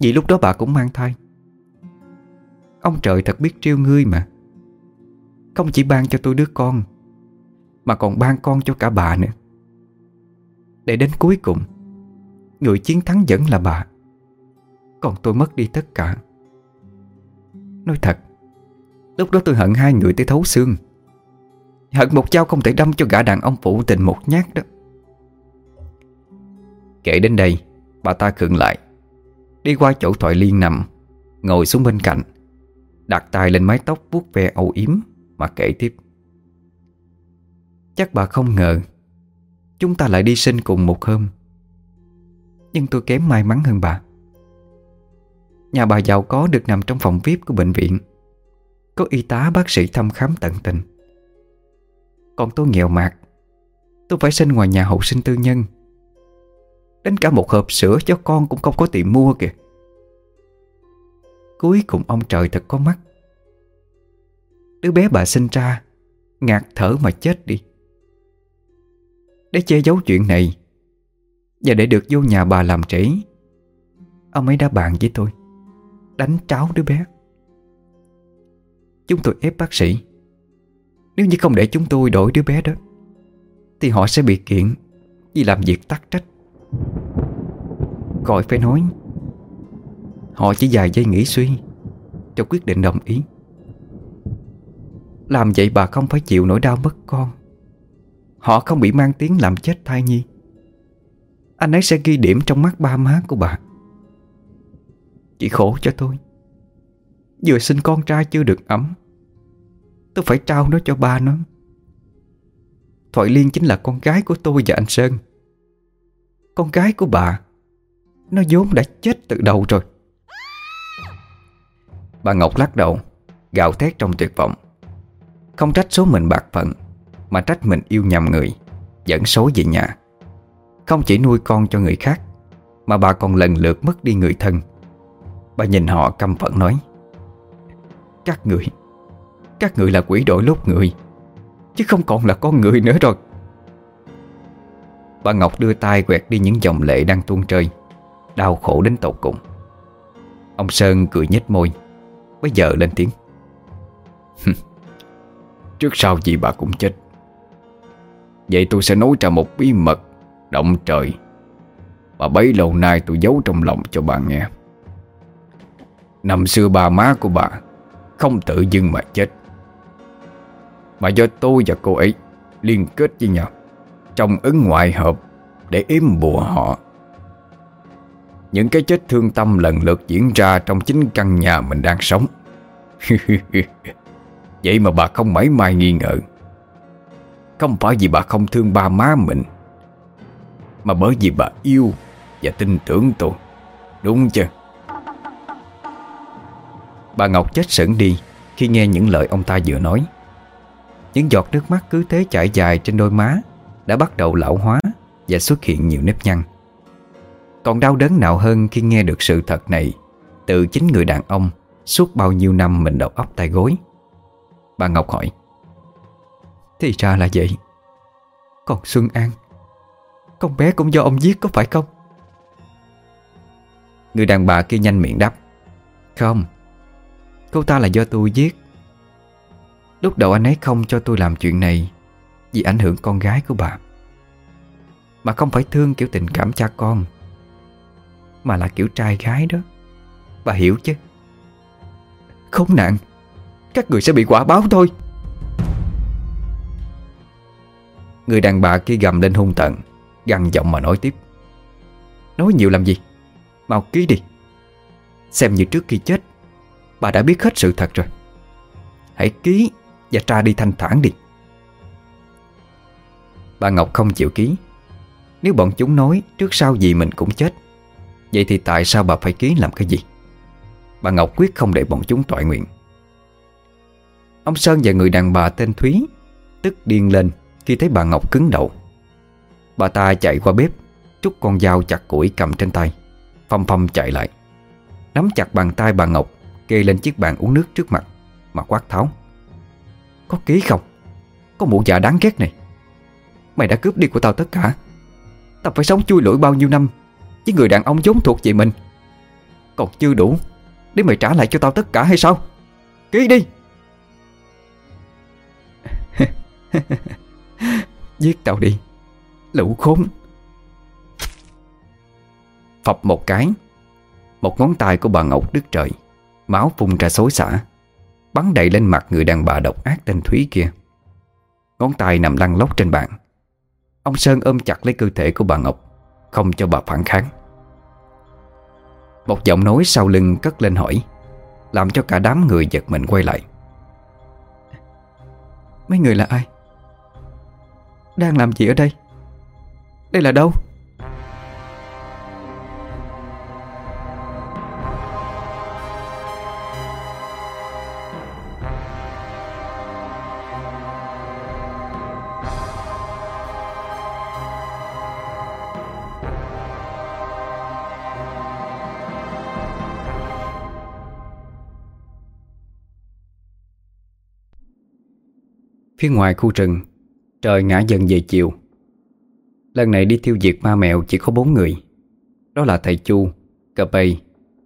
Vì lúc đó bà cũng mang thai. Ông trời thật biết trêu ngươi mà. Không chỉ ban cho tôi đứa con, Mà còn ban con cho cả bà nữa. Để đến cuối cùng, Người chiến thắng vẫn là bà. Còn tôi mất đi tất cả. Nói thật, Lúc đó tôi hận hai người tới thấu xương. Hận một dao không thể đâm cho gã đàn ông phụ tình một nhát đó. Kể đến đây, Bà ta khựng lại. Đi qua chỗ thoại liên nằm, Ngồi xuống bên cạnh, Đặt tay lên mái tóc vuốt ve âu yếm Mà kể tiếp. Chắc bà không ngờ, Chúng ta lại đi sinh cùng một hôm. Nhưng tôi kém may mắn hơn bà. Nhà bà giàu có được nằm trong phòng VIP của bệnh viện. Có y tá bác sĩ thăm khám tận tình. Còn tôi nghèo mạt, Tôi phải sinh ngoài nhà hậu sinh tư nhân. Đến cả một hộp sữa cho con cũng không có tiền mua kìa. Cuối cùng ông trời thật có mắt. Đứa bé bà sinh ra, Ngạt thở mà chết đi. Để che giấu chuyện này, Và để được vô nhà bà làm trễ Ông ấy đã bàn với tôi, Đánh tráo đứa bé. Chúng tôi ép bác sĩ. Nếu như không để chúng tôi đổi đứa bé đó, Thì họ sẽ bị kiện Vì làm việc tắc trách. Gọi phải nói. Họ chỉ dài dây nghĩ suy, Cho quyết định đồng ý. Làm vậy bà không phải chịu nỗi đau mất con. Họ không bị mang tiếng làm chết thai nhi. Anh ấy sẽ ghi điểm trong mắt ba má của bà. Chỉ khổ cho tôi. Vừa sinh con trai chưa được ấm. Tôi phải trao nó cho ba nó. Thoại Liên chính là con gái của tôi và anh Sơn. Con gái của bà nó vốn đã chết từ đầu rồi. Bà Ngọc lắc đầu Gạo thét trong tuyệt vọng. Không trách số mình bạc phận, Mà trách mình yêu nhầm người, Dẫn số về nhà. Không chỉ nuôi con cho người khác, Mà bà còn lần lượt mất đi người thân. Bà nhìn họ căm phẫn nói, Các người Các người là quỷ đổi lốt người, Chứ không còn là con người nữa rồi. Bà Ngọc đưa tay quẹt đi những dòng lệ đang tuôn rơi Đau khổ đến tột cùng. Ông Sơn cười nhếch môi Bây giờ lên tiếng. Trước sau gì bà cũng chết. Vậy tôi sẽ nói ra một bí mật Động trời Mà bấy lâu nay tôi giấu trong lòng cho bà nghe. Năm xưa bà má của bà Không tự dưng mà chết. Mà do tôi và cô ấy Liên kết với nhau Trong ứng ngoại hợp Để yếm bùa họ những cái chết thương tâm lần lượt diễn ra trong chính căn nhà mình đang sống. [laughs] Vậy mà bà không mấy mai nghi ngờ. Không phải vì bà không thương ba má mình, Mà bởi vì bà yêu và tin tưởng tôi. Đúng chưa Bà Ngọc chết sững đi Khi nghe những lời ông ta vừa nói. Những giọt nước mắt cứ thế chảy dài trên đôi má Đã bắt đầu lão hóa Và xuất hiện nhiều nếp nhăn còn đau đớn nào hơn khi nghe được sự thật này? Từ chính người đàn ông, Suốt bao nhiêu năm mình đầu óc tay gối? Bà Ngọc hỏi. Thì ra là vậy. Còn Xuân An, Con bé cũng do ông giết có phải không? Người đàn bà kia nhanh miệng đáp. Không, Cô ta là do tôi giết. Lúc đầu anh ấy không cho tôi làm chuyện này Vì ảnh hưởng con gái của bà. Mà không phải thương kiểu tình cảm cha con mà là kiểu trai gái đó. Bà hiểu chứ? Không nạn, Các người sẽ bị quả báo thôi. Người đàn bà kia gầm lên hung tận Gằn giọng mà nói tiếp. Nói nhiều làm gì? Mau ký đi. Xem như trước khi chết, Bà đã biết hết sự thật rồi. Hãy ký và tra đi thanh thản đi. Bà Ngọc không chịu ký. Nếu bọn chúng nói trước sau gì mình cũng chết Vậy thì tại sao bà phải ký làm cái gì? Bà Ngọc quyết không để bọn chúng tội nguyện. Ông Sơn và người đàn bà tên Thúy Tức điên lên khi thấy bà Ngọc cứng đầu. Bà ta chạy qua bếp Trúc con dao chặt củi cầm trên tay Phong phong chạy lại. Nắm chặt bàn tay bà Ngọc, Kê lên chiếc bàn uống nước trước mặt, Mà quát tháo. Có ký không? Có mụ già đáng ghét này. Mày đã cướp đi của tao tất cả. Tao phải sống chui lủi bao nhiêu năm với người đàn ông vốn thuộc về mình. Còn chưa đủ Để mày trả lại cho tao tất cả hay sao? Ký đi. [laughs] Giết tao đi, Lũ khốn. Phập một cái, Một ngón tay của bà Ngọc đứt trời, Máu phun ra xối xả, Bắn đầy lên mặt người đàn bà độc ác tên Thúy kia. Ngón tay nằm lăn lóc trên bàn. Ông Sơn ôm chặt lấy cơ thể của bà Ngọc không cho bà phản kháng. Một giọng nói sau lưng cất lên hỏi, Làm cho cả đám người giật mình quay lại. Mấy người là ai? Đang làm gì ở đây? Đây là đâu? Phía ngoài khu rừng. Trời ngã dần về chiều. Lần này đi tiêu diệt ma mèo chỉ có bốn người. Đó là thầy Chu, Cà Bây,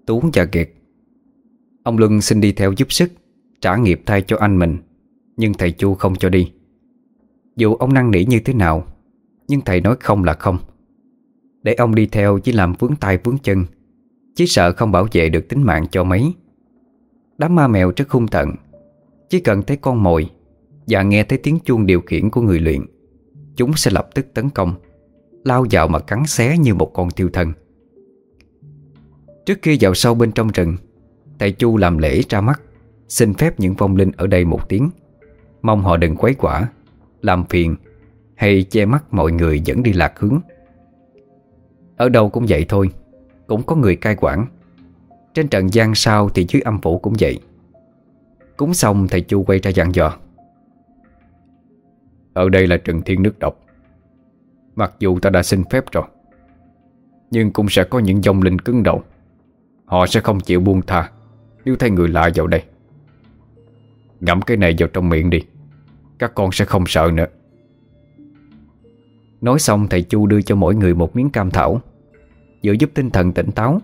Tú và Kiệt. Ông Luân xin đi theo giúp sức Trả nghiệp thay cho anh mình Nhưng thầy Chu không cho đi. Dù ông năn nỉ như thế nào Nhưng thầy nói không là không. Để ông đi theo chỉ làm vướng tay vướng chân Chỉ sợ không bảo vệ được tính mạng cho mấy. Đám ma mèo rất hung tận Chỉ cần thấy con mồi và nghe thấy tiếng chuông điều khiển của người luyện, Chúng sẽ lập tức tấn công, Lao vào mà cắn xé như một con thiêu thân. Trước khi vào sâu bên trong rừng Thầy Chu làm lễ ra mắt, Xin phép những vong linh ở đây một tiếng, Mong họ đừng quấy quả, Làm phiền Hay che mắt mọi người dẫn đi lạc hướng. Ở đâu cũng vậy thôi, Cũng có người cai quản. Trên trận gian sau thì dưới âm phủ cũng vậy. Cúng xong, thầy Chu quay ra dặn dò ở đây là Trần Thiên nước độc. Mặc dù ta đã xin phép rồi, Nhưng cũng sẽ có những dòng linh cứng đầu. Họ sẽ không chịu buông tha Nếu thấy người lạ vào đây. Ngậm cái này vào trong miệng đi, Các con sẽ không sợ nữa. Nói xong, thầy Chu đưa cho mỗi người một miếng cam thảo, Vừa giúp tinh thần tỉnh táo,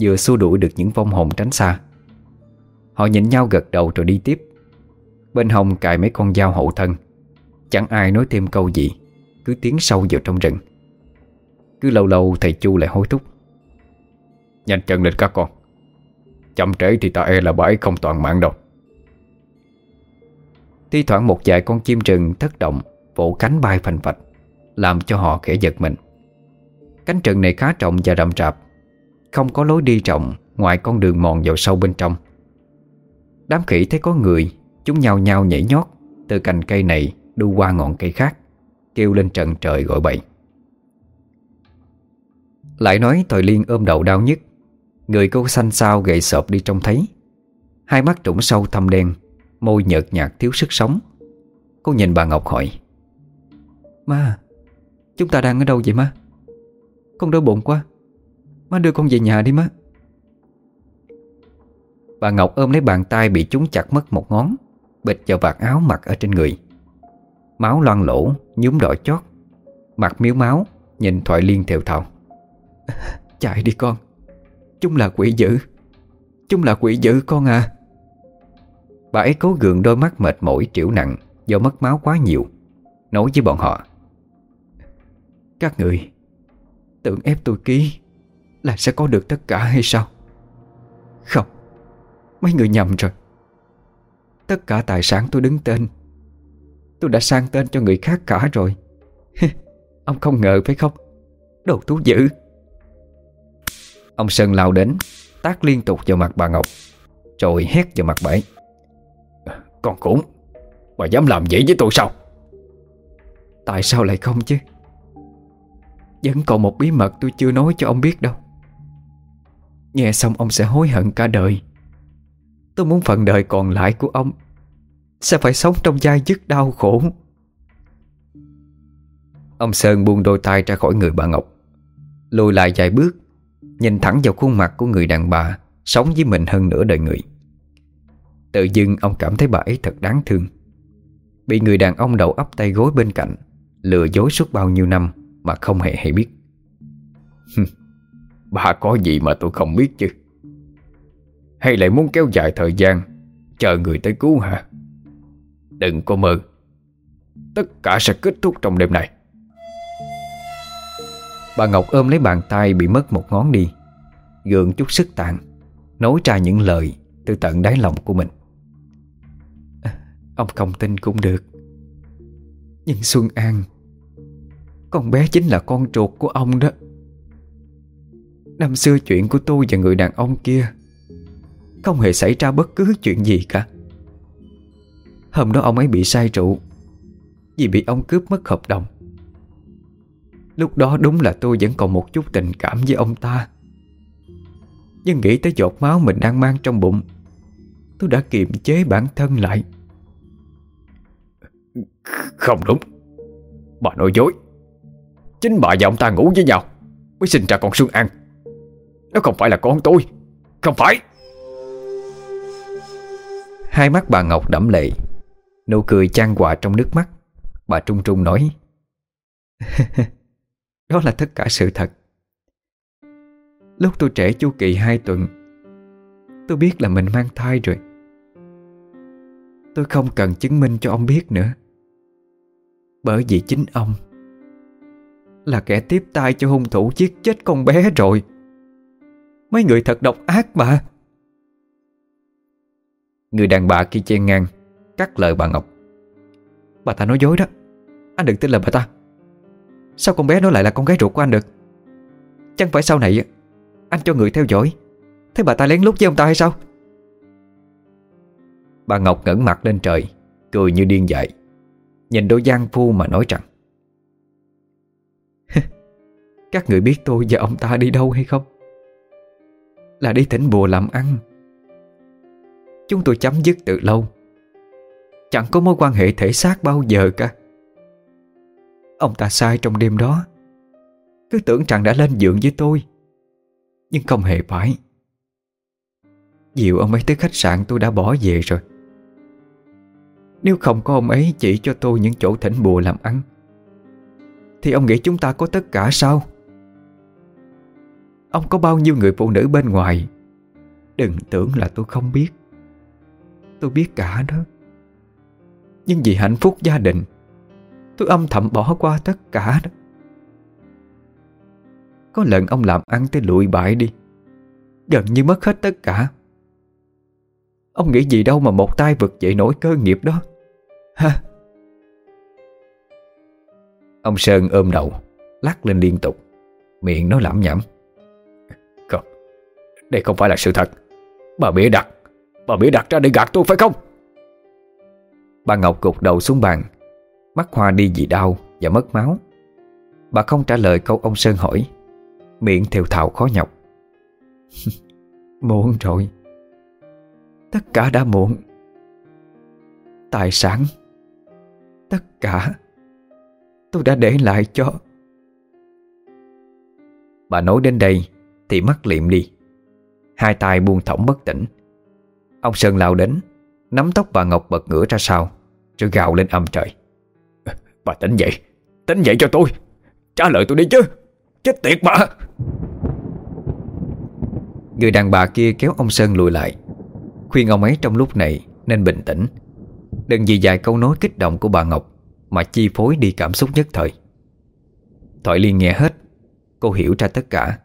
Vừa xua đuổi được những vong hồn tránh xa. Họ nhìn nhau gật đầu rồi đi tiếp. Bên hông cài mấy con dao hậu thân Chẳng ai nói thêm câu gì. Cứ tiến sâu vào trong rừng. Cứ lâu lâu thầy Chu lại hối thúc. Nhanh chân lên các con. Chậm trễ thì ta e là bãi không toàn mạng đâu. Thi thoảng một vài con chim rừng thất động, Vỗ cánh bay phành phạch, Làm cho họ khẽ giật mình. Cánh rừng này khá trọng và rậm rạp, Không có lối đi rộng Ngoài con đường mòn vào sâu bên trong. Đám khỉ thấy có người, Chúng nhao nhao nhảy nhót Từ cành cây này Đu qua ngọn cây khác, Kêu lên trần trời gọi bậy. Lại nói Tòi Liên ôm đầu đau nhất Người cô xanh xao gậy sợp đi trông thấy. Hai mắt trũng sâu thâm đen, Môi nhợt nhạt thiếu sức sống. Cô nhìn bà Ngọc hỏi, Ma, Chúng ta đang ở đâu vậy ma? Con đói bụng quá Má đưa con về nhà đi má Bà Ngọc ôm lấy bàn tay bị chúng chặt mất một ngón Bịch vào vạt áo mặc ở trên người. Máu loang lỗ Nhúm đỏ chót. Mặt miếu máu, Nhìn Thoại Liên theo thào. [laughs] Chạy đi con. Chúng là quỷ dữ. Chúng là quỷ dữ con à. Bà ấy cố gượng đôi mắt mệt mỏi triểu nặng, Do mất máu quá nhiều. Nói với bọn họ. Các người, Tưởng ép tôi ký Là sẽ có được tất cả hay sao? Không, Mấy người nhầm rồi. Tất cả tài sản tôi đứng tên Tôi đã sang tên cho người khác cả rồi. [laughs] Ông không ngờ phải không Đồ thú dữ. Ông Sơn lao đến Tác liên tục vào mặt bà Ngọc, Rồi hét vào mặt bảy Con cũng Bà dám làm vậy với tôi sao? Tại sao lại không chứ? Vẫn còn một bí mật tôi chưa nói cho ông biết đâu. Nghe xong ông sẽ hối hận cả đời. Tôi muốn phần đời còn lại của ông sẽ phải sống trong dai dứt đau khổ. Ông Sơn buông đôi tay ra khỏi người bà Ngọc, Lùi lại vài bước, Nhìn thẳng vào khuôn mặt của người đàn bà Sống với mình hơn nửa đời người. Tự dưng ông cảm thấy bà ấy thật đáng thương. Bị người đàn ông đầu ấp tay gối bên cạnh, Lừa dối suốt bao nhiêu năm Mà không hề hay biết. Bà có gì mà tôi không biết chứ? Hay lại muốn kéo dài thời gian, Chờ người tới cứu hả? Đừng có mơ. Tất cả sẽ kết thúc trong đêm này. Bà Ngọc ôm lấy bàn tay bị mất một ngón đi, Gượng chút sức tàn, Nói ra những lời từ tận đáy lòng của mình. À, ông không tin cũng được. Nhưng Xuân An, Con bé chính là con ruột của ông đó. Năm xưa chuyện của tôi và người đàn ông kia Không hề xảy ra bất cứ chuyện gì cả. Hôm đó ông ấy bị say rượu Vì bị ông cướp mất hợp đồng. Lúc đó đúng là tôi vẫn còn một chút tình cảm với ông ta. Nhưng nghĩ tới giọt máu mình đang mang trong bụng Tôi đã kiềm chế bản thân lại. Không đúng. Bà nói dối. Chính bà và ông ta ngủ với nhau Mới sinh ra con Xuân An. Nó không phải là con tôi. Không phải. Hai mắt bà Ngọc đẫm lệ Nụ cười chan hòa trong nước mắt. Bà trung trung nói, [laughs] Đó là tất cả sự thật. Lúc tôi trẻ chu kỳ hai tuần, Tôi biết là mình mang thai rồi. Tôi không cần chứng minh cho ông biết nữa. Bởi vì chính ông Là kẻ tiếp tay cho hung thủ giết chết con bé rồi. Mấy người thật độc ác mà. Người đàn bà kia chen ngang Cắt lời bà Ngọc. Bà ta nói dối đó. Anh đừng tin lời bà ta. Sao con bé nó lại là con gái ruột của anh được? Chẳng phải sau này Anh cho người theo dõi. Thấy bà ta lén lút với ông ta hay sao? Bà Ngọc ngẩng mặt lên trời, Cười như điên dại. Nhìn đôi gian phu mà nói rằng Các người biết tôi và ông ta đi đâu hay không? Là đi thỉnh bùa làm ăn. Chúng tôi chấm dứt từ lâu. Chẳng có mối quan hệ thể xác bao giờ cả. Ông ta sai trong đêm đó. Cứ tưởng rằng đã lên giường với tôi. Nhưng không hề phải. Diệu ông ấy tới khách sạn, tôi đã bỏ về rồi. Nếu không có ông ấy chỉ cho tôi những chỗ thỉnh bùa làm ăn, Thì ông nghĩ chúng ta có tất cả sao? Ông có bao nhiêu người phụ nữ bên ngoài? Đừng tưởng là tôi không biết. Tôi biết cả đó. Nhưng vì hạnh phúc gia đình, Tôi âm thầm bỏ qua tất cả đó. Có lần ông làm ăn tới lụi bại đi, Gần như mất hết tất cả. Ông nghĩ gì đâu mà một tay vực dậy nổi cơ nghiệp đó. Ha. Ông Sơn ôm đầu, Lắc lên liên tục, Miệng nói lẩm nhẩm. Không, Đây không phải là sự thật. Bà bịa đặt, Bà bịa đặt ra để gạt tôi phải không? Bà Ngọc gục đầu xuống bàn. Mắt hoa đi vì đau và mất máu. Bà không trả lời câu ông Sơn hỏi. Miệng thều thào khó nhọc. [laughs] Muộn rồi. Tất cả đã muộn. Tài sản Tất cả Tôi đã để lại cho. Bà nói đến đây Thì mắt liệm đi. Hai tay buông thõng bất tỉnh. Ông Sơn lao đến. Nắm tóc bà Ngọc bật ngửa ra sau Rồi gào lên âm trời. Bà tỉnh dậy Tỉnh dậy cho tôi. Trả lời tôi đi chứ. Chết tiệt mà Người đàn bà kia kéo ông Sơn lùi lại. Khuyên ông ấy trong lúc này Nên bình tĩnh. Đừng vì vài câu nói kích động của bà Ngọc Mà chi phối đi cảm xúc nhất thời. Thoại Liên nghe hết Cô hiểu ra tất cả.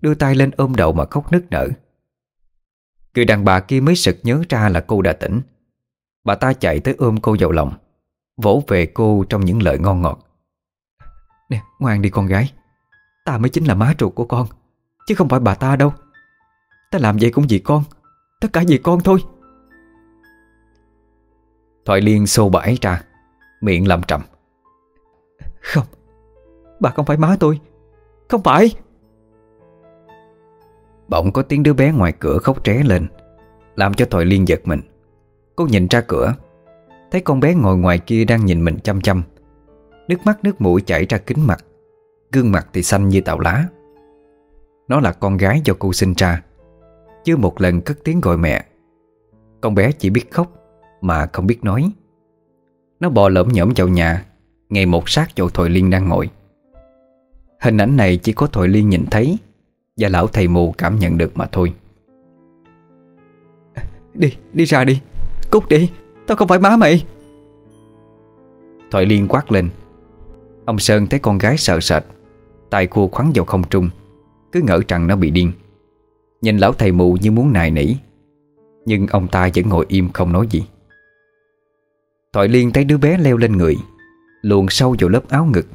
Đưa tay lên ôm đầu mà khóc nức nở Người đàn bà kia mới sực nhớ ra là cô đã tỉnh, Bà ta chạy tới ôm cô vào lòng, Vỗ về cô trong những lời ngon ngọt. Nè, ngoan đi con gái, Ta mới chính là má ruột của con, Chứ không phải bà ta đâu. Ta làm vậy cũng vì con, Tất cả vì con thôi. Thoại Liên xô bãi ra, Miệng làm trầm. Không, Bà không phải má tôi, Không phải. Bỗng có tiếng đứa bé ngoài cửa khóc tré lên, Làm cho Thoại Liên giật mình. Cô nhìn ra cửa, Thấy con bé ngồi ngoài kia đang nhìn mình chăm chăm. Nước mắt, nước mũi chảy ra kính mặt, Gương mặt thì xanh như tàu lá. Nó là con gái do cô sinh ra. Chưa một lần cất tiếng gọi mẹ. Con bé chỉ biết khóc Mà không biết nói. Nó bò lởm nhởm vào nhà Ngày một sát chỗ Thoại Liên đang ngồi. Hình ảnh này chỉ có Thoại Liên nhìn thấy. Và lão thầy mù cảm nhận được mà thôi. Đi, đi ra đi. Cút đi, tao không phải má mày. Thoại Liên quát lên. Ông Sơn thấy con gái sợ sệt. Tay khua khoắn vào không trung. Cứ ngỡ rằng nó bị điên. Nhìn lão thầy mù như muốn nài nỉ. Nhưng ông ta vẫn ngồi im không nói gì. Thoại Liên thấy đứa bé leo lên người. Luồn sâu vào lớp áo ngực.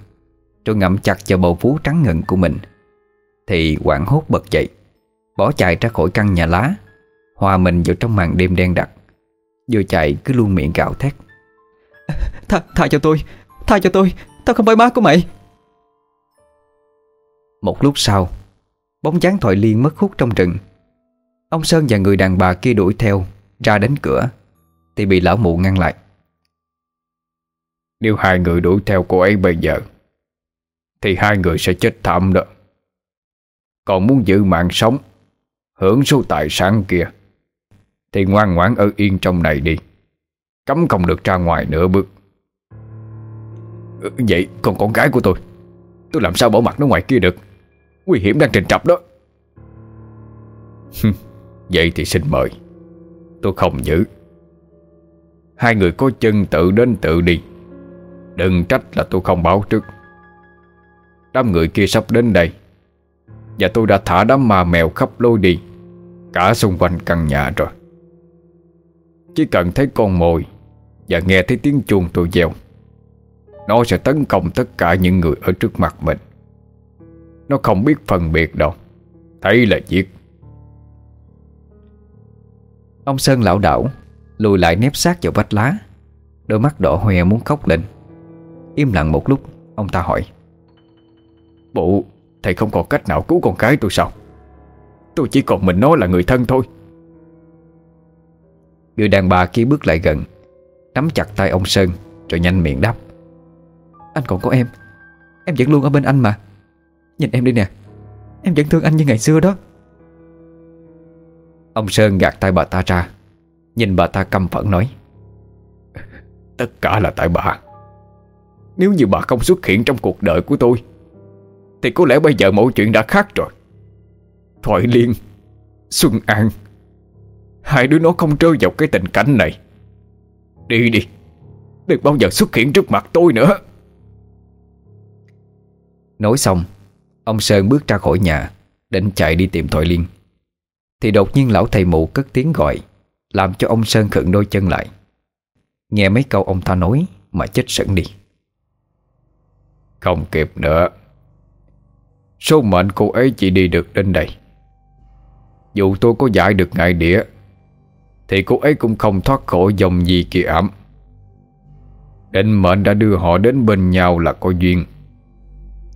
Rồi ngậm chặt vào bầu vú trắng ngần của mình Thì quảng hốt bật dậy Bỏ chạy ra khỏi căn nhà lá Hòa mình vào trong màn đêm đen đặc Vừa chạy cứ luôn miệng gạo thét. Tha, tha cho tôi Tha cho tôi Tao không phải má của mày. Một lúc sau Bóng dáng thoại liên mất hút trong rừng. Ông Sơn và người đàn bà kia đuổi theo Ra đến cửa Thì bị lão mụ ngăn lại. Nếu hai người đuổi theo cô ấy bây giờ Thì hai người sẽ chết thảm đó còn muốn giữ mạng sống Hưởng số tài sản kia. Thì ngoan ngoãn ở yên trong này đi. Cấm không được ra ngoài nửa bước. Ừ, Vậy còn con gái của tôi Tôi làm sao bỏ mặt nó ngoài kia được? Nguy hiểm đang trình trập đó. Vậy thì xin mời. Tôi không giữ. Hai người có chân tự đến tự đi. Đừng trách là tôi không báo trước. Đám người kia sắp đến đây. Và tôi đã thả đám ma mèo khắp lối đi Cả xung quanh căn nhà rồi. Chỉ cần thấy con mồi Và nghe thấy tiếng chuông tôi gieo Nó sẽ tấn công tất cả những người ở trước mặt mình. Nó không biết phân biệt đâu Thấy là giết. Ông Sơn lão đảo Lùi lại nép sát vào vách lá Đôi mắt đỏ hoe muốn khóc lên. Im lặng một lúc Ông ta hỏi. Bộ thầy không còn cách nào cứu con gái tôi sao? Tôi chỉ còn mình nó là người thân thôi. Người đàn bà kia bước lại gần, Nắm chặt tay ông Sơn Rồi nhanh miệng đáp. Anh còn có em. Em vẫn luôn ở bên anh mà. Nhìn em đi nè. Em vẫn thương anh như ngày xưa đó. Ông Sơn gạt tay bà ta ra, Nhìn bà ta căm phẫn nói. Tất cả là tại bà. Nếu như bà không xuất hiện trong cuộc đời của tôi thì có lẽ bây giờ mọi chuyện đã khác rồi. Thoại Liên, Xuân An, Hai đứa nó không rơi vào cái tình cảnh này. Đi đi, Đừng bao giờ xuất hiện trước mặt tôi nữa. Nói xong, Ông Sơn bước ra khỏi nhà, Định chạy đi tìm Thoại Liên. Thì đột nhiên lão thầy mụ cất tiếng gọi, Làm cho ông Sơn khựng đôi chân lại. Nghe mấy câu ông ta nói Mà chết sững đi. Không kịp nữa. Số mệnh cô ấy chỉ đi được đến đây. Dù tôi có giải được ngại đĩa, Thì cô ấy cũng không thoát khỏi dòng gì kỳ ảm. Định mệnh đã đưa họ đến bên nhau là có duyên.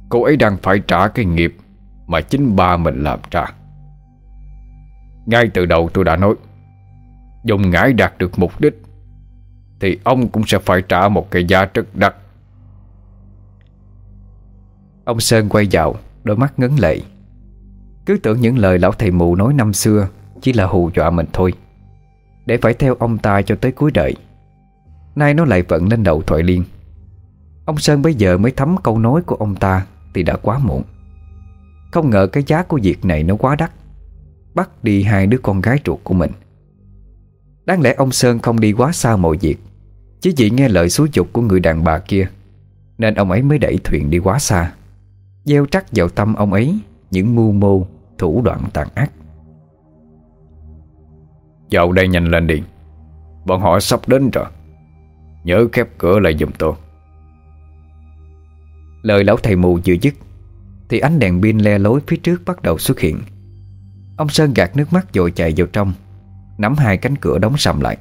Cô ấy đang phải trả cái nghiệp Mà chính ba mình làm ra. Ngay từ đầu tôi đã nói, Dùng ngải đạt được mục đích, Thì ông cũng sẽ phải trả một cái giá rất đắt. Ông Sơn quay vào. Đôi mắt ngấn lệ. Cứ tưởng những lời lão thầy mù nói năm xưa Chỉ là hù dọa mình thôi, Để phải theo ông ta cho tới cuối đời. Nay nó lại vận lên đầu thoại liên. Ông Sơn bây giờ mới thấm câu nói của ông ta Thì đã quá muộn. Không ngờ cái giá của việc này nó quá đắt, Bắt đi hai đứa con gái ruột của mình. Đáng lẽ ông Sơn không đi quá xa mọi việc, Chỉ vì nghe lời xúi dục của người đàn bà kia, Nên ông ấy mới đẩy thuyền đi quá xa. Gieo trắc vào tâm ông ấy Những mưu mô thủ đoạn tàn ác. Vào đây nhanh lên đi. Bọn họ sắp đến rồi. Nhớ khép cửa lại giùm tôi. Lời lão thầy mù vừa dứt Thì ánh đèn pin le lối phía trước bắt đầu xuất hiện. Ông Sơn gạt nước mắt rồi chạy vào trong Nắm hai cánh cửa đóng sầm lại.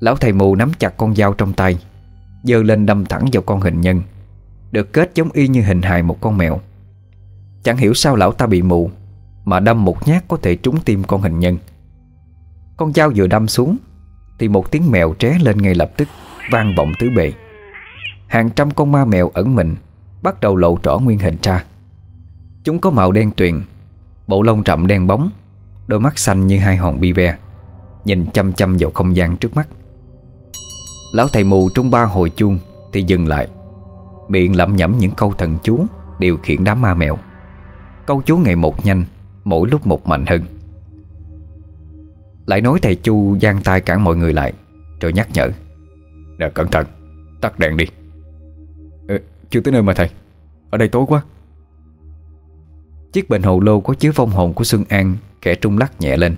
Lão thầy mù nắm chặt con dao trong tay giơ lên đâm thẳng vào con hình nhân được kết giống y như hình hài một con mèo. Chẳng hiểu sao lão ta bị mù, Mà đâm một nhát có thể trúng tim con hình nhân. Con dao vừa đâm xuống, Thì một tiếng mèo tré lên ngay lập tức, Vang vọng tứ bề. Hàng trăm con ma mèo ẩn mình, Bắt đầu lộ rõ nguyên hình ra. Chúng có màu đen tuyền, Bộ lông rậm đen bóng, Đôi mắt xanh như hai hòn bi ve, Nhìn chăm chăm vào không gian trước mắt. Lão thầy mù trung ba hồi chuông Thì dừng lại. Miệng lẩm nhẩm những câu thần chú Điều khiển đám ma mèo. Câu chú ngày một nhanh Mỗi lúc một mạnh hơn. Lại nói thầy Chu giang tay cản mọi người lại Rồi nhắc nhở. Nè cẩn thận Tắt đèn đi. Ừ, Chưa tới nơi mà thầy Ở đây tối quá. Chiếc bình hồ lô có chứa vong hồn của Xuân An Kẻ trung lắc nhẹ lên.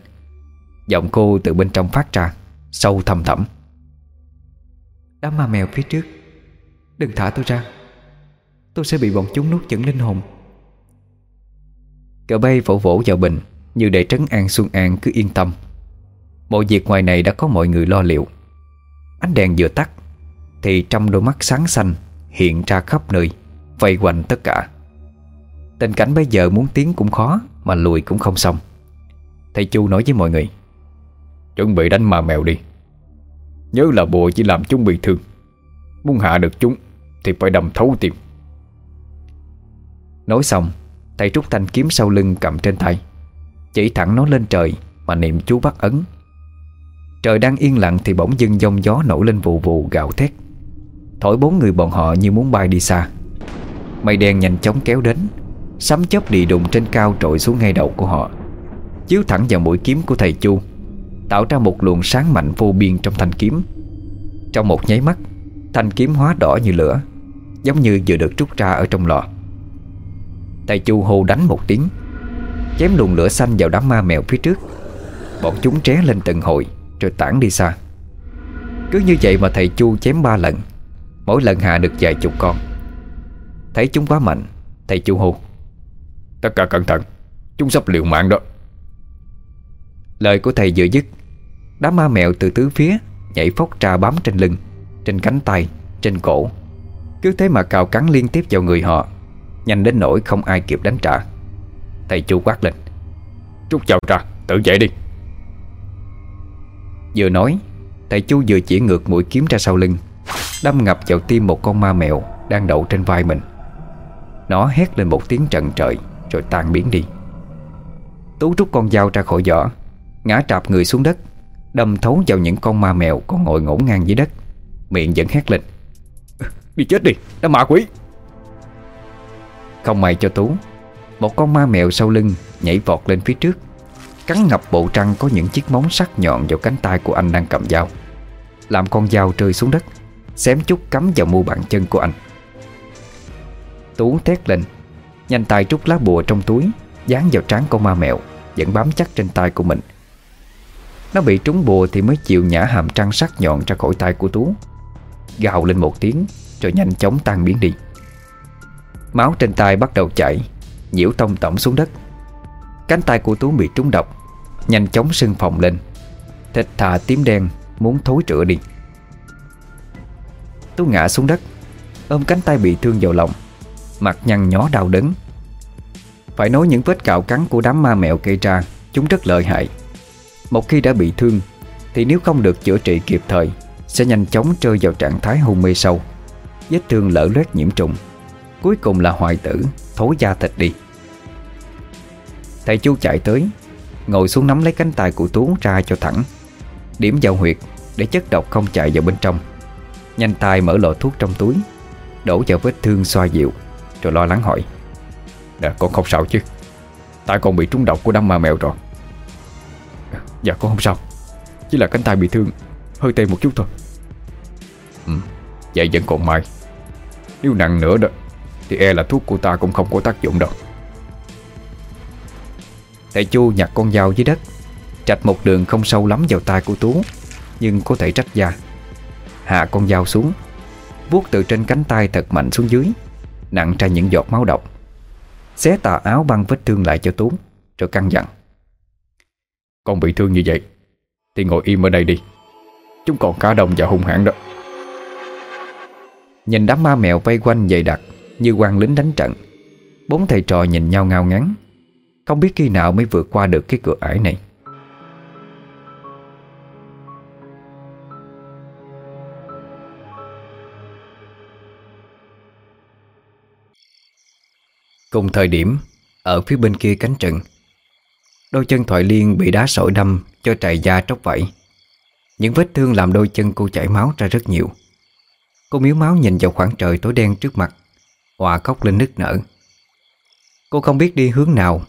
Giọng cô từ bên trong phát ra Sâu thầm thẳm. Đám ma mèo phía trước Đừng thả tôi ra. Tôi sẽ bị bọn chúng nuốt chửng linh hồn. Cờ bay vỗ vỗ vào bình, Như để trấn an Xuân An cứ yên tâm. Mọi việc ngoài này đã có mọi người lo liệu. Ánh đèn vừa tắt, Thì trong đôi mắt sáng xanh Hiện ra khắp nơi, Vây quanh tất cả. Tình cảnh bây giờ muốn tiến cũng khó, Mà lùi cũng không xong. Thầy Chu nói với mọi người, Chuẩn bị đánh mà mèo đi. Nhớ là bùa chỉ làm chúng bị thương. Muốn hạ được chúng thì phải đâm thấu tim. Nói xong Thầy rút thanh kiếm sau lưng cầm trên tay. Chỉ thẳng nó lên trời Mà niệm chú bắt ấn. Trời đang yên lặng thì bỗng dưng giông gió nổi lên vù vù gạo thét. Thổi bốn người bọn họ như muốn bay đi xa. Mây đen nhanh chóng kéo đến, Sấm chớp đi đụng trên cao trội xuống ngay đầu của họ, Chiếu thẳng vào mũi kiếm của thầy Chu, Tạo ra một luồng sáng mạnh vô biên trong thanh kiếm. Trong một nháy mắt, Thanh kiếm hóa đỏ như lửa. Giống như vừa được trút ra ở trong lò. Thầy Chu hô đánh một tiếng Chém luồng lửa xanh vào đám ma mèo phía trước. Bọn chúng tré lên từng hồi Rồi tản đi xa. Cứ như vậy mà thầy Chu chém ba lần Mỗi lần hạ được vài chục con. Thấy chúng quá mạnh Thầy Chu hô Tất cả cẩn thận Chúng sắp liều mạng đó. Lời của thầy vừa dứt Đám ma mèo từ tứ phía Nhảy phóc ra bám trên lưng Trên cánh tay, trên cổ. Cứ thế mà cào cắn liên tiếp vào người họ Nhanh đến nỗi không ai kịp đánh trả. Thầy chu quát lên Rút dao ra, tự chạy đi. Vừa nói Thầy chu vừa chỉ ngược mũi kiếm ra sau lưng Đâm ngập vào tim một con ma mèo Đang đậu trên vai mình. Nó hét lên một tiếng trận trời Rồi tan biến đi. Tú rút con dao ra khỏi vỏ Ngã trạp người xuống đất Đâm thấu vào những con ma mèo Còn ngồi ngổn ngang dưới đất. Miệng vẫn hét lên Đi chết đi, đã ma quỷ. Không may cho Tú Một con ma mèo sau lưng Nhảy vọt lên phía trước Cắn ngập bộ trăng có những chiếc móng sắc nhọn Vào cánh tay của anh đang cầm dao Làm con dao rơi xuống đất Xém chút cắm vào mu bàn chân của anh. Tú thét lên Nhanh tay rút lá bùa trong túi Dán vào trán con ma mèo Vẫn bám chắc trên tay của mình. Nó bị trúng bùa thì mới chịu nhả hàm trăng sắc nhọn ra khỏi tay của Tú. Gào lên một tiếng rồi nhanh chóng tan biến đi. Máu trên tay bắt đầu chảy, Nhiễu tông tổng xuống đất. Cánh tay của Tú bị trúng độc, Nhanh chóng sưng phồng lên. Thịt thà tím đen, Muốn thối rữa đi. Tú ngã xuống đất, Ôm cánh tay bị thương vào lòng, Mặt nhăn nhó đau đớn. Phải nói những vết cạo cắn của đám ma mèo gây ra, Chúng rất lợi hại. Một khi đã bị thương, Thì nếu không được chữa trị kịp thời, Sẽ nhanh chóng rơi vào trạng thái hôn mê sâu. Vết thương lở loét nhiễm trùng. Cuối cùng là hoại tử Thối da thịt đi. Thầy chú chạy tới Ngồi xuống nắm lấy cánh tay của Tú ra cho thẳng. Điểm vào huyệt Để chất độc không chạy vào bên trong. Nhanh tay mở lọ thuốc trong túi Đổ vào vết thương xoa dịu Rồi lo lắng hỏi. Nè con không sao chứ? Tại con bị trúng độc của đám ma mèo rồi. Dạ con không sao. Chỉ là cánh tay bị thương Hơi tê một chút thôi. Ừ, Vậy vẫn còn may nếu nặng nữa đó, Thì e là thuốc của ta cũng không có tác dụng đâu. Thầy Chu nhặt con dao dưới đất, Trạch một đường không sâu lắm vào tay của Tú, Nhưng có thể trách da. Hạ con dao xuống, vuốt từ trên cánh tay thật mạnh xuống dưới, Nặng ra những giọt máu độc. Xé tà áo băng vết thương lại cho Tú, Rồi căng dặn. Con bị thương như vậy, Thì ngồi im ở đây đi. Chúng còn cá đông và hung hãn đó. Nhìn đám ma mèo vây quanh dày đặc Như quan lính đánh trận. Bốn thầy trò nhìn nhau ngao ngắn Không biết khi nào mới vượt qua được cái cửa ải này. Cùng thời điểm, Ở phía bên kia cánh trận Đôi chân Thoại Liên bị đá sỏi đâm Cho trầy da tróc vẫy Những vết thương làm đôi chân cô chảy máu ra rất nhiều. Cô miếu máu nhìn vào khoảng trời tối đen trước mặt. Hòa khóc lên nức nở. Cô không biết đi hướng nào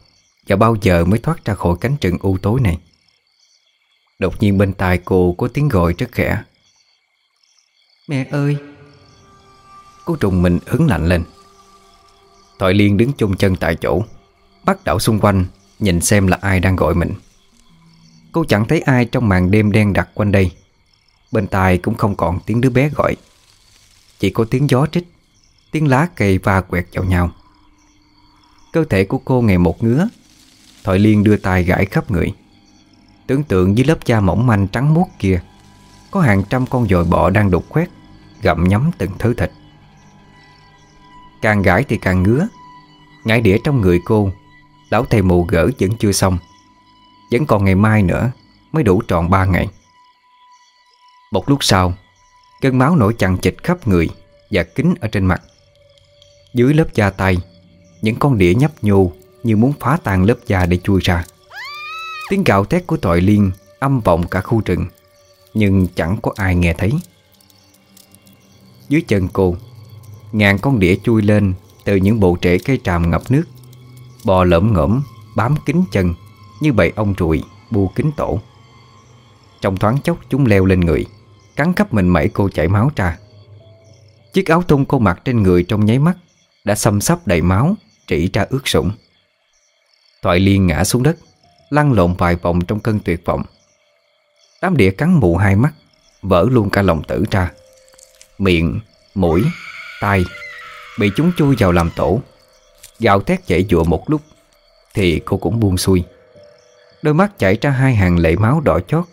Và bao giờ mới thoát ra khỏi cánh rừng u tối này. Đột nhiên bên tai cô có tiếng gọi rất khẽ. Mẹ ơi! Cô trùng mình hứng lạnh lên. Thoại Liên đứng chung chân tại chỗ Bắt đảo xung quanh Nhìn xem là ai đang gọi mình. Cô chẳng thấy ai trong màn đêm đen đặc quanh đây. Bên tai cũng không còn tiếng đứa bé gọi chỉ có tiếng gió trích, Tiếng lá cây va quẹt vào nhau. Cơ thể của cô ngày một ngứa Thoại Liên đưa tay gãi khắp người. Tưởng tượng dưới lớp da mỏng manh trắng muốt kia, Có hàng trăm con dồi bọ đang đục khoét, Gặm nhấm từng thứ thịt. Càng gãi thì càng ngứa Ngải đĩa trong người cô, Lão thầy mù gỡ vẫn chưa xong. Vẫn còn ngày mai nữa, Mới đủ tròn ba ngày. Một lúc sau Cơn máu nổi chằng chịch khắp người Và kính ở trên mặt. Dưới lớp da tay, Những con đĩa nhấp nhô Như muốn phá tan lớp da để chui ra. Tiếng gạo thét của tội liên Âm vọng cả khu rừng, Nhưng chẳng có ai nghe thấy. Dưới chân cô, Ngàn con đĩa chui lên Từ những bộ rễ cây tràm ngập nước, Bò lởm ngỗm Bám kính chân Như bầy ong ruồi bu kính tổ. Trong thoáng chốc chúng leo lên người. Cắn khắp mình mẩy cô chảy máu ra. Chiếc áo thun cô mặc trên người trong nháy mắt Đã xâm sắp đầy máu Trĩ ra ướt sũng. Thoại liên ngã xuống đất Lăn lộn vài vòng trong cơn tuyệt vọng. Đám đĩa cắn mụ hai mắt Vỡ luôn cả lòng tử ra. Miệng, mũi, tai Bị chúng chui vào làm tổ. Gào thét chảy dụa một lúc Thì cô cũng buông xuôi. Đôi mắt chảy ra hai hàng lệ máu đỏ chót.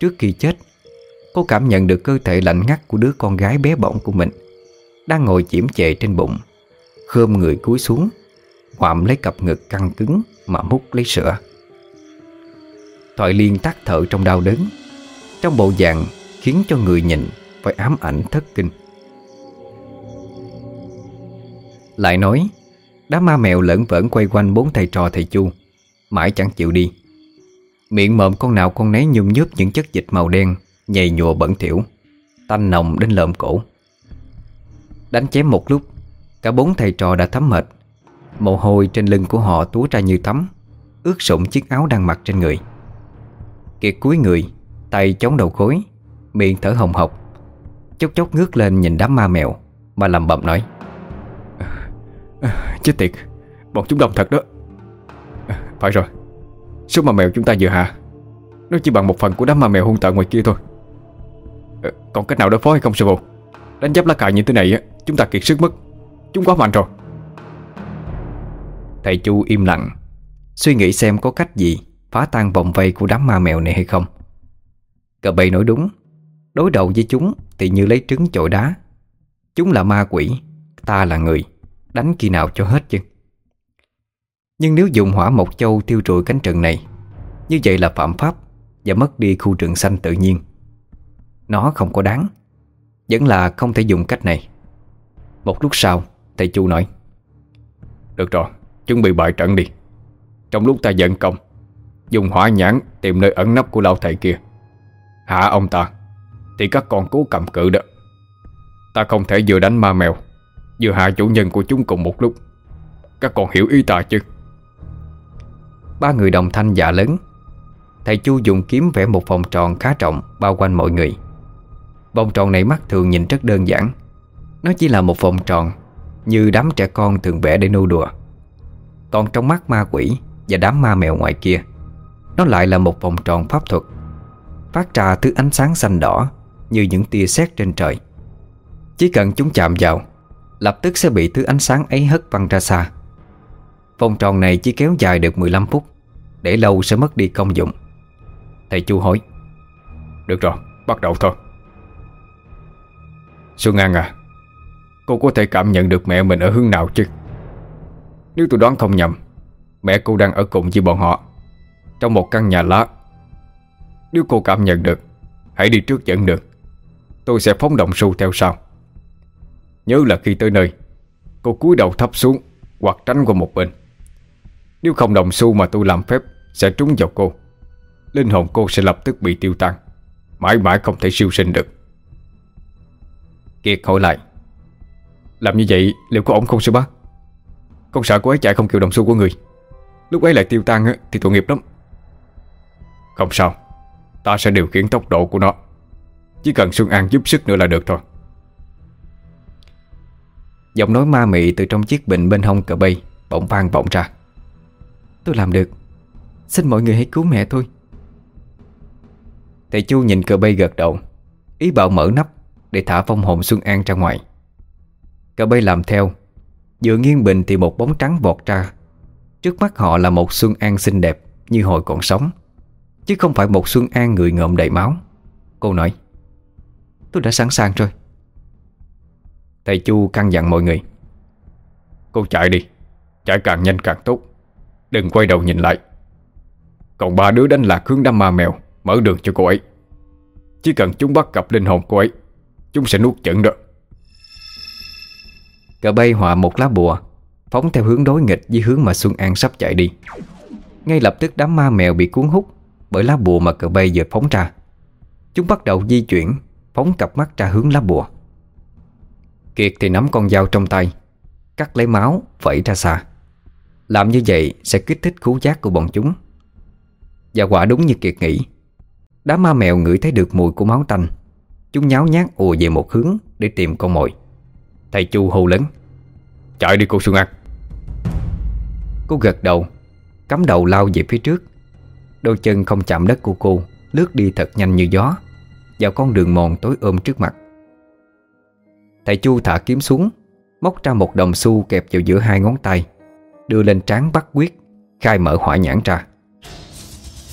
Trước khi chết Cô cảm nhận được cơ thể lạnh ngắt của đứa con gái bé bỏng của mình, Đang ngồi chiếm chệ trên bụng. Khơm người cúi xuống Hoạm lấy cặp ngực căng cứng Mà múc lấy sữa. Thoại liên tắt thở trong đau đớn, Trong bộ dạng Khiến cho người nhìn Phải ám ảnh thất kinh. Lại nói, Đám ma mèo lẫn vẫn quay quanh bốn thầy trò thầy Chu, Mãi chẳng chịu đi. Miệng mộm con nào con nấy nhung nhớp những chất dịch màu đen Nhầy nhùa bẩn thỉu, Tanh nồng đến lợm cổ. Đánh chém một lúc, Cả bốn thầy trò đã thấm mệt. Mồ hôi trên lưng của họ túa ra như tắm Ướt sũng chiếc áo đang mặc trên người. Kiệt cúi người, Tay chống đầu gối, Miệng thở hồng hộc, Chốc chốc ngước lên nhìn đám ma mèo, Mà lầm bầm nói ờ, ờ, Chết tiệt, Bọn chúng đông thật đó. Ờ, phải rồi, Số ma mèo chúng ta vừa hạ, Nó chỉ bằng một phần của đám ma mèo hung tợn ngoài kia thôi. Ờ, còn cách nào đối phó hay không, sư phụ? Đánh giáp lá cài như thế này Chúng ta kiệt sức mất. Chúng quá mạnh rồi. Thầy Chu im lặng, Suy nghĩ xem có cách gì Phá tan vòng vây của đám ma mèo này hay không. Cờ bầy nói đúng, Đối đầu với chúng thì như lấy trứng chọi đá. Chúng là ma quỷ, Ta là người, Đánh khi nào cho hết chứ. Nhưng nếu dùng hỏa mộc châu tiêu trụi cánh rừng này, Như vậy là phạm pháp Và mất đi khu rừng xanh tự nhiên. Nó không có đáng. Vẫn là không thể dùng cách này. Một lúc sau, Thầy Chu nói, Được rồi, Chuẩn bị bài trận đi. Trong lúc ta dẫn công, Dùng hỏa nhãn tìm nơi ẩn nấp của lão thầy kia. Hạ ông ta, Thì các con cố cầm cự đó. Ta không thể vừa đánh ma mèo, Vừa hạ chủ nhân của chúng cùng một lúc. Các con hiểu ý ta chứ? Ba người đồng thanh dạ lớn. Thầy Chu dùng kiếm vẽ một vòng tròn khá rộng, Bao quanh mọi người. Vòng tròn này mắt thường nhìn rất đơn giản. Nó chỉ là một vòng tròn Như đám trẻ con thường vẽ để nô đùa. Còn trong mắt ma quỷ Và đám ma mèo ngoài kia Nó lại là một vòng tròn pháp thuật Phát ra thứ ánh sáng xanh đỏ Như những tia sét trên trời. Chỉ cần chúng chạm vào Lập tức sẽ bị thứ ánh sáng ấy hất văng ra xa. Vòng tròn này chỉ kéo dài được 15 phút Để lâu sẽ mất đi công dụng. Thầy Chu hỏi. Được rồi, bắt đầu thôi. Xuân An à Cô có thể cảm nhận được mẹ mình ở hướng nào chứ? Nếu tôi đoán không nhầm Mẹ cô đang ở cùng với bọn họ Trong một căn nhà lá. Nếu cô cảm nhận được Hãy đi trước dẫn được, Tôi sẽ phóng động su theo sau. Nhớ là khi tới nơi Cô cúi đầu thấp xuống Hoặc tránh qua một bên. Nếu không đồng xu mà tôi làm phép Sẽ trúng vào cô. Linh hồn cô sẽ lập tức bị tiêu tan. Mãi mãi không thể siêu sinh được. Kiệt hỏi lại. Làm như vậy, liệu có ổn không sư bá Con sợ cô ấy chạy không kịp đồng xu của người. Lúc ấy lại tiêu tan thì tội nghiệp lắm. Không sao, Ta sẽ điều khiển tốc độ của nó. Chỉ cần Xuân An giúp sức nữa là được thôi. Giọng nói ma mị từ trong chiếc bình bên hông cờ bay Bỗng vang vọng ra. Tôi làm được. Xin mọi người hãy cứu mẹ thôi Thầy Chu nhìn cờ bay gật đầu, Ý bảo mở nắp. Để thả phong hồn Xuân An ra ngoài. Cả bay làm theo, Vừa nghiêng bình thì một bóng trắng vọt ra. Trước mắt họ là một Xuân An xinh đẹp Như hồi còn sống, Chứ không phải một Xuân An người ngợm đầy máu. Cô nói, Tôi đã sẵn sàng rồi. Thầy Chu căn dặn mọi người, Cô chạy đi, Chạy càng nhanh càng tốt, Đừng quay đầu nhìn lại. Còn ba đứa đánh lạc hướng đám ma mèo, Mở đường cho cô ấy. Chỉ cần chúng bắt gặp linh hồn cô ấy Chúng sẽ nuốt chửng đó. Cờ bay hòa một lá bùa, Phóng theo hướng đối nghịch với hướng mà Xuân An sắp chạy đi. Ngay lập tức đám ma mèo bị cuốn hút Bởi lá bùa mà cờ bay vừa phóng ra. Chúng bắt đầu di chuyển, Phóng cặp mắt ra hướng lá bùa. Kiệt thì nắm con dao trong tay, Cắt lấy máu Vẫy ra xa. Làm như vậy sẽ kích thích khú giác của bọn chúng. Và quả đúng như Kiệt nghĩ, Đám ma mèo ngửi thấy được mùi của máu tanh. Chúng nháo nhác ùa về một hướng Để tìm con mồi. Thầy Chu hô lớn, Chạy đi, cô Xuân An. Cô gật đầu, Cắm đầu lao về phía trước. Đôi chân không chạm đất của cô Lướt đi thật nhanh như gió, Vào con đường mòn tối ôm trước mặt. Thầy Chu thả kiếm xuống, Móc ra một đồng xu kẹp vào giữa hai ngón tay, Đưa lên trán bắt quyết, Khai mở hỏa nhãn ra.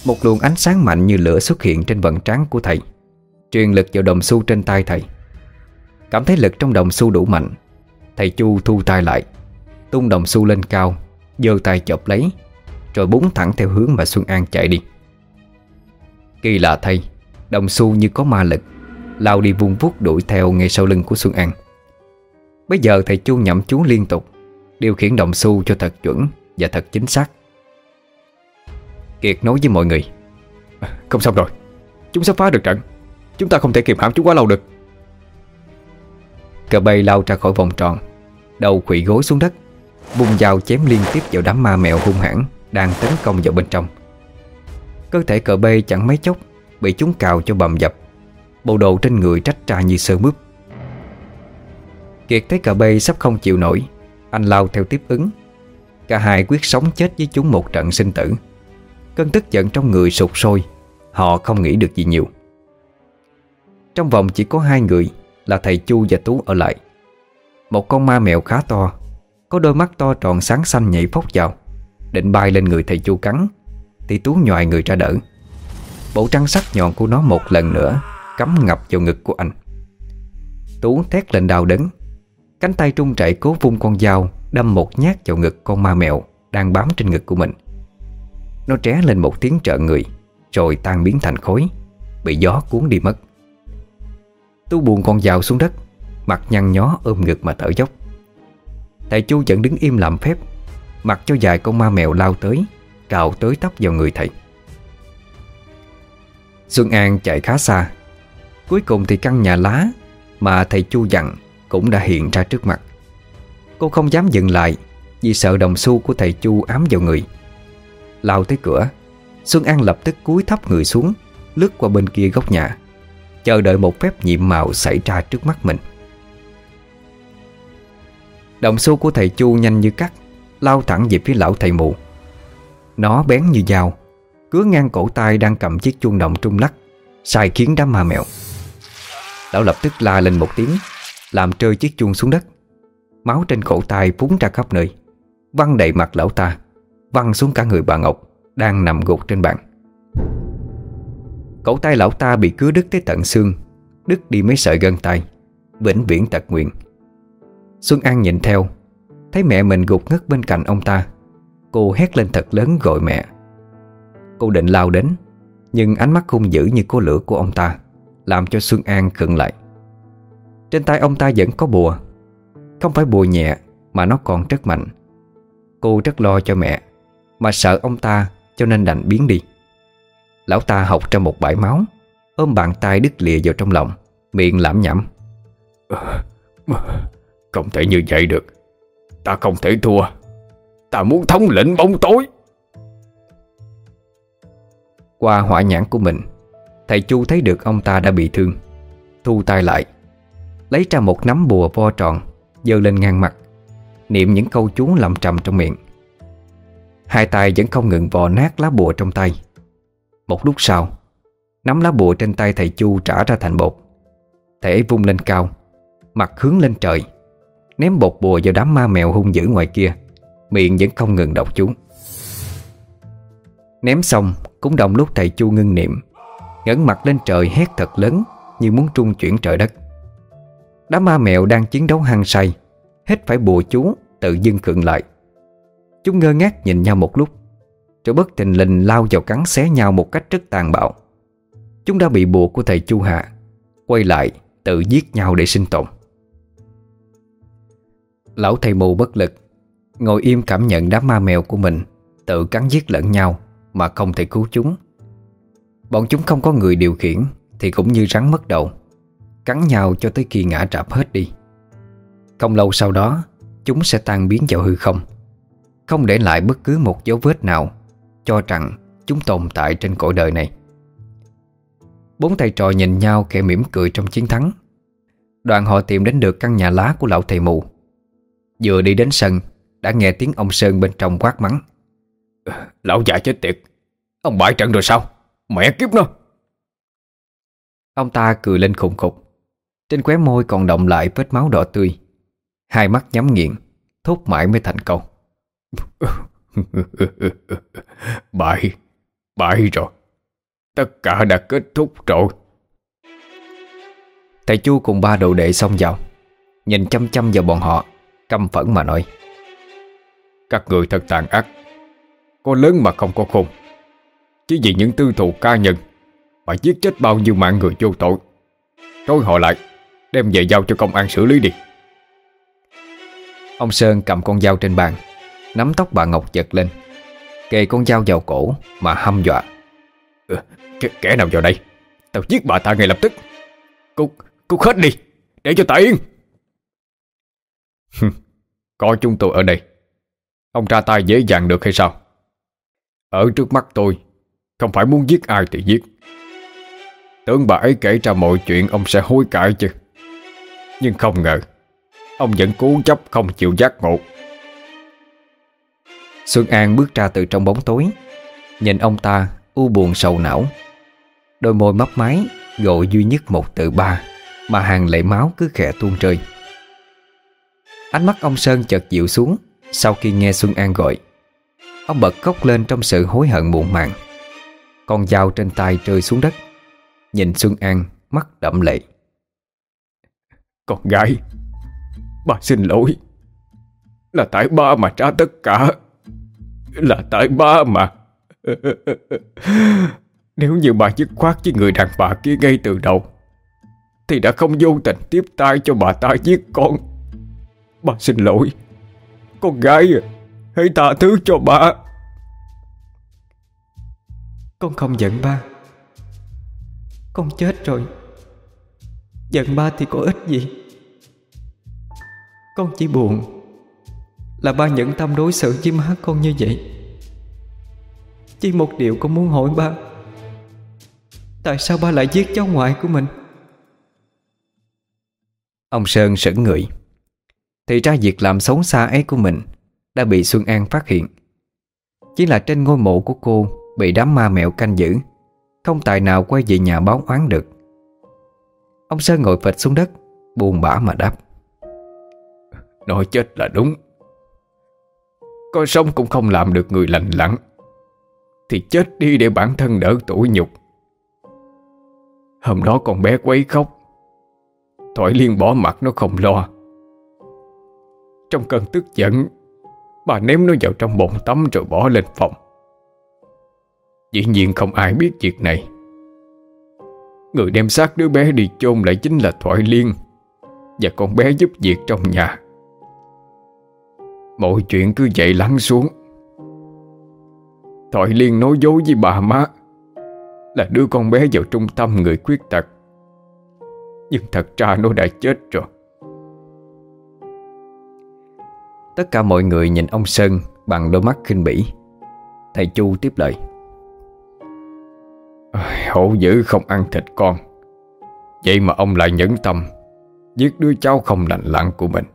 Một luồng ánh sáng mạnh như lửa xuất hiện trên vận trán của thầy. Truyền lực vào đồng xu trên tay thầy. Cảm thấy lực trong đồng xu đủ mạnh. Thầy Chu thu tay lại, Tung đồng xu lên cao, giơ tay chộp lấy, Rồi búng thẳng theo hướng mà Xuân An chạy đi. Kỳ lạ thay, Đồng xu như có ma lực, Lao đi vung vút đuổi theo ngay sau lưng của Xuân An. Bây giờ thầy Chu nhậm chú liên tục, Điều khiển đồng xu cho thật chuẩn Và thật chính xác. Kiệt nói với mọi người, Không xong rồi, Chúng sắp phá được trận. Chúng ta không thể kiềm hãm chúng quá lâu được. Cờ bay lao ra khỏi vòng tròn, Đầu quỵ gối xuống đất bùng dao chém liên tiếp vào đám ma mèo hung hãn Đang tấn công vào bên trong. Cơ thể cờ bê chẳng mấy chốc Bị chúng cào cho bầm dập, Bộ đồ trên người trách ra như sơ mướp. Kiệt thấy cờ bê sắp không chịu nổi, Anh lao theo tiếp ứng. Cả hai quyết sống chết với chúng một trận sinh tử. Cơn tức giận trong người sụt sôi, Họ không nghĩ được gì nhiều. Trong vòng chỉ có hai người Là thầy Chu và Tú ở lại. Một con ma mèo khá to, Có đôi mắt to tròn sáng xanh nhảy phóc vào, Định bay lên người thầy Chu cắn. Thì Tú nhòi người ra đỡ. Bộ trăng sắc nhọn của nó một lần nữa Cắm ngập vào ngực của anh. Tú thét lên đau đớn. Cánh tay trung chạy cố vung con dao Đâm một nhát vào ngực con ma mèo Đang bám trên ngực của mình. Nó tré lên một tiếng trợ người, Rồi tan biến thành khối Bị gió cuốn đi mất. Tú buồn con dạo xuống đất Mặt nhăn nhó ôm ngực mà thở dốc. Thầy Chu vẫn đứng im làm phép, Mặc cho dài con ma mèo lao tới, Cào tới tóc vào người thầy. Xuân An chạy khá xa. Cuối cùng thì căn nhà lá Mà thầy Chu dặn Cũng đã hiện ra trước mặt. Cô không dám dừng lại Vì sợ đồng xu của thầy Chu ám vào người. Lao tới cửa, Xuân An lập tức cúi thấp người xuống, Lướt qua bên kia góc nhà. Chờ đợi một phép nhiệm màu xảy ra trước mắt mình. Đồng xu của thầy Chu nhanh như cắt, Lao thẳng về phía lão thầy mụ Nó bén như dao, Cứa ngang cổ tay đang cầm chiếc chuông đồng trung lắc, Sai khiến đám ma mèo. Lão lập tức la lên một tiếng, Làm rơi chiếc chuông xuống đất. Máu trên cổ tay phúng ra khắp nơi, Văng đầy mặt lão ta, Văng xuống cả người bà Ngọc Đang nằm gục trên bàn. Cổ tay lão ta bị cứa đứt tới tận xương. Đứt đi mấy sợi gân tay. Vĩnh viễn tật nguyện Xuân An nhìn theo. Thấy mẹ mình gục ngất bên cạnh ông ta. Cô hét lên thật lớn gọi mẹ. Cô định lao đến, Nhưng ánh mắt hung dữ như cô lửa của ông ta, Làm cho Xuân An khựng lại. Trên tay ông ta vẫn có bùa. Không phải bùa nhẹ, Mà nó còn rất mạnh. Cô rất lo cho mẹ, Mà sợ ông ta cho nên đành biến đi. Lão ta học trong một bãi máu Ôm bàn tay đứt lìa vào trong lòng Miệng lãm nhẩm. [laughs] Không thể như vậy được. Ta không thể thua. Ta muốn thống lĩnh bóng tối. Qua hỏa nhãn của mình Thầy Chu thấy được ông ta đã bị thương. Thu tay lại Lấy ra một nắm bùa vo tròn Dơ lên ngang mặt Niệm những câu chú lầm trầm trong miệng. Hai tay vẫn không ngừng vò nát lá bùa trong tay một lúc sau, Nắm lá bùa trên tay thầy Chu trả ra thành bột. Thể vung lên cao, Mặt hướng lên trời, Ném bột bùa vào đám ma mèo hung dữ ngoài kia, Miệng vẫn không ngừng đọc chú. Ném xong, cũng đồng lúc thầy Chu ngưng niệm, ngẩng mặt lên trời hét thật lớn Như muốn trung chuyển trời đất. Đám ma mèo đang chiến đấu hăng say, Hết phải bùa chú Tự dưng khựng lại. Chúng ngơ ngác nhìn nhau một lúc rồi bất tình lình lao vào cắn xé nhau Một cách rất tàn bạo. Chúng đã bị bùa của thầy Chu Hạ Quay lại tự giết nhau để sinh tồn. Lão thầy mù bất lực, Ngồi im cảm nhận đám ma mèo của mình Tự cắn giết lẫn nhau Mà không thể cứu chúng. Bọn chúng không có người điều khiển Thì cũng như rắn mất đầu, Cắn nhau cho tới khi ngã trạp hết đi. Không lâu sau đó, Chúng sẽ tan biến vào hư không Không để lại bất cứ một dấu vết nào cho rằng chúng tồn tại trên cõi đời này. Bốn thầy trò nhìn nhau kẻ mỉm cười trong chiến thắng. Đoàn họ tìm đến được căn nhà lá của lão thầy mù. Vừa đi đến sân Đã nghe tiếng ông Sơn bên trong quát mắng. Lão già chết tiệt Ông bại trận rồi sao? Mẹ kiếp nó! Ông ta cười lên khùng khục. Trên khóe môi còn động lại vết máu đỏ tươi. Hai mắt nhắm nghiền Thốt mãi mới thành câu [laughs] Bại Bại rồi. Tất cả đã kết thúc rồi. Thầy Chu cùng ba đồ đệ xông vào, Nhìn chăm chăm vào bọn họ, Căm phẫn mà nói. Các người thật tàn ác, Có lớn mà không có khôn. Chỉ vì những tư thù ca nhân Mà giết chết bao nhiêu mạng người vô tội. Trôi họ lại, Đem về giao cho công an xử lý đi. Ông Sơn cầm con dao trên bàn Nắm tóc bà Ngọc giật lên. Kề con dao vào cổ mà hăm dọa. Ừ, Kẻ nào vào đây? Tao giết bà ta ngay lập tức. Cút, cút hết đi Để cho ta yên. Có chúng tôi ở đây. Ông ra tay dễ dàng được hay sao? Ở trước mắt tôi Không phải muốn giết ai thì giết. Tưởng bà ấy kể ra mọi chuyện Ông sẽ hối cải chứ. Nhưng không ngờ Ông vẫn cố chấp không chịu giác ngộ Xuân An bước ra từ trong bóng tối, Nhìn ông ta u buồn sầu não. Đôi môi mấp máy, Gọi duy nhất một từ ba, Mà hàng lệ máu cứ khẽ tuôn rơi. Ánh mắt ông Sơn chợt dịu xuống Sau khi nghe Xuân An gọi. Ông bật khóc lên trong sự hối hận muộn màng. Con dao trên tay rơi xuống đất, Nhìn Xuân An mắt đậm lệ. Con gái ba xin lỗi. Là tại ba mà trả tất cả. Là tại ba mà. [laughs] Nếu như bà dứt khoát với người đàn bà kia ngay từ đầu, Thì đã không vô tình tiếp tay cho bà ta giết con. Bà xin lỗi. Con gái à Hãy tha thứ cho bà. Con không giận ba. Con chết rồi. Giận ba thì có ích gì? Con chỉ buồn. Là ba nhẫn tâm đối xử với má con như vậy. Chỉ một điều con muốn hỏi ba Tại sao ba lại giết cháu ngoại của mình? Ông Sơn sững người. Thì ra việc làm xấu xa ấy của mình Đã bị Xuân An phát hiện. Chỉ là trên ngôi mộ của cô Bị đám ma mẹo canh giữ Không tài nào quay về nhà báo oán được. Ông Sơn ngồi phịch xuống đất Buồn bã mà đáp. Nói chết là đúng coi sống cũng không làm được người lành lặn. Thì chết đi để bản thân đỡ tủi nhục. Hôm đó con bé quấy khóc. Thoại liên bỏ mặt nó không lo. Trong cơn tức giận, Bà ném nó vào trong bồn tắm rồi bỏ lên phòng. Dĩ nhiên không ai biết việc này. Người đem xác đứa bé đi chôn lại chính là Thoại Liên Và con bé giúp việc trong nhà. Mọi chuyện cứ vậy lắng xuống. Thoại Liên nói dối với bà má Là đưa con bé vào trung tâm người khuyết tật. Nhưng thật ra nó đã chết rồi. Tất cả mọi người nhìn ông Sơn Bằng đôi mắt khinh bỉ. Thầy Chu tiếp lời. Hổ dữ không ăn thịt con. Vậy mà ông lại nhẫn tâm, Giết đứa cháu không lành lặn của mình.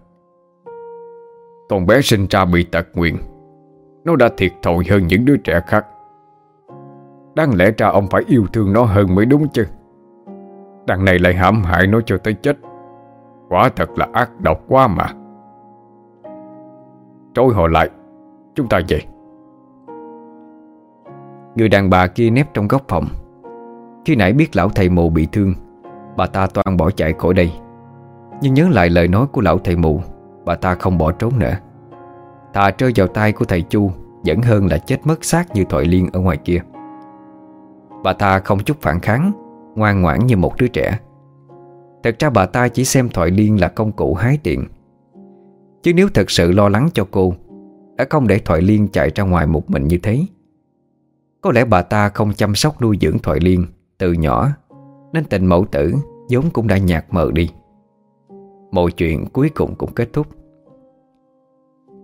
Con bé sinh ra bị tật nguyện Nó đã thiệt thòi hơn những đứa trẻ khác. Đáng lẽ ra ông phải yêu thương nó hơn mới đúng chứ. Đằng này lại hãm hại nó cho tới chết. Quả thật là ác độc quá mà. Trôi họ lại, Chúng ta về. Người đàn bà kia nép trong góc phòng. Khi nãy biết lão thầy mù bị thương, Bà ta toan bỏ chạy khỏi đây. Nhưng nhớ lại lời nói của lão thầy mù. Bà ta không bỏ trốn nữa. Thà rơi vào tay của thầy Chu, Vẫn hơn là chết mất xác như Thoại Liên ở ngoài kia. Bà ta không chút phản kháng, Ngoan ngoãn như một đứa trẻ. Thật ra bà ta chỉ xem Thoại Liên là công cụ hái tiền Chứ nếu thật sự lo lắng cho cô, Đã không để Thoại Liên chạy ra ngoài một mình như thế. Có lẽ bà ta không chăm sóc nuôi dưỡng Thoại Liên Từ nhỏ, Nên tình mẫu tử vốn cũng đã nhạt mờ đi. Mọi chuyện cuối cùng cũng kết thúc.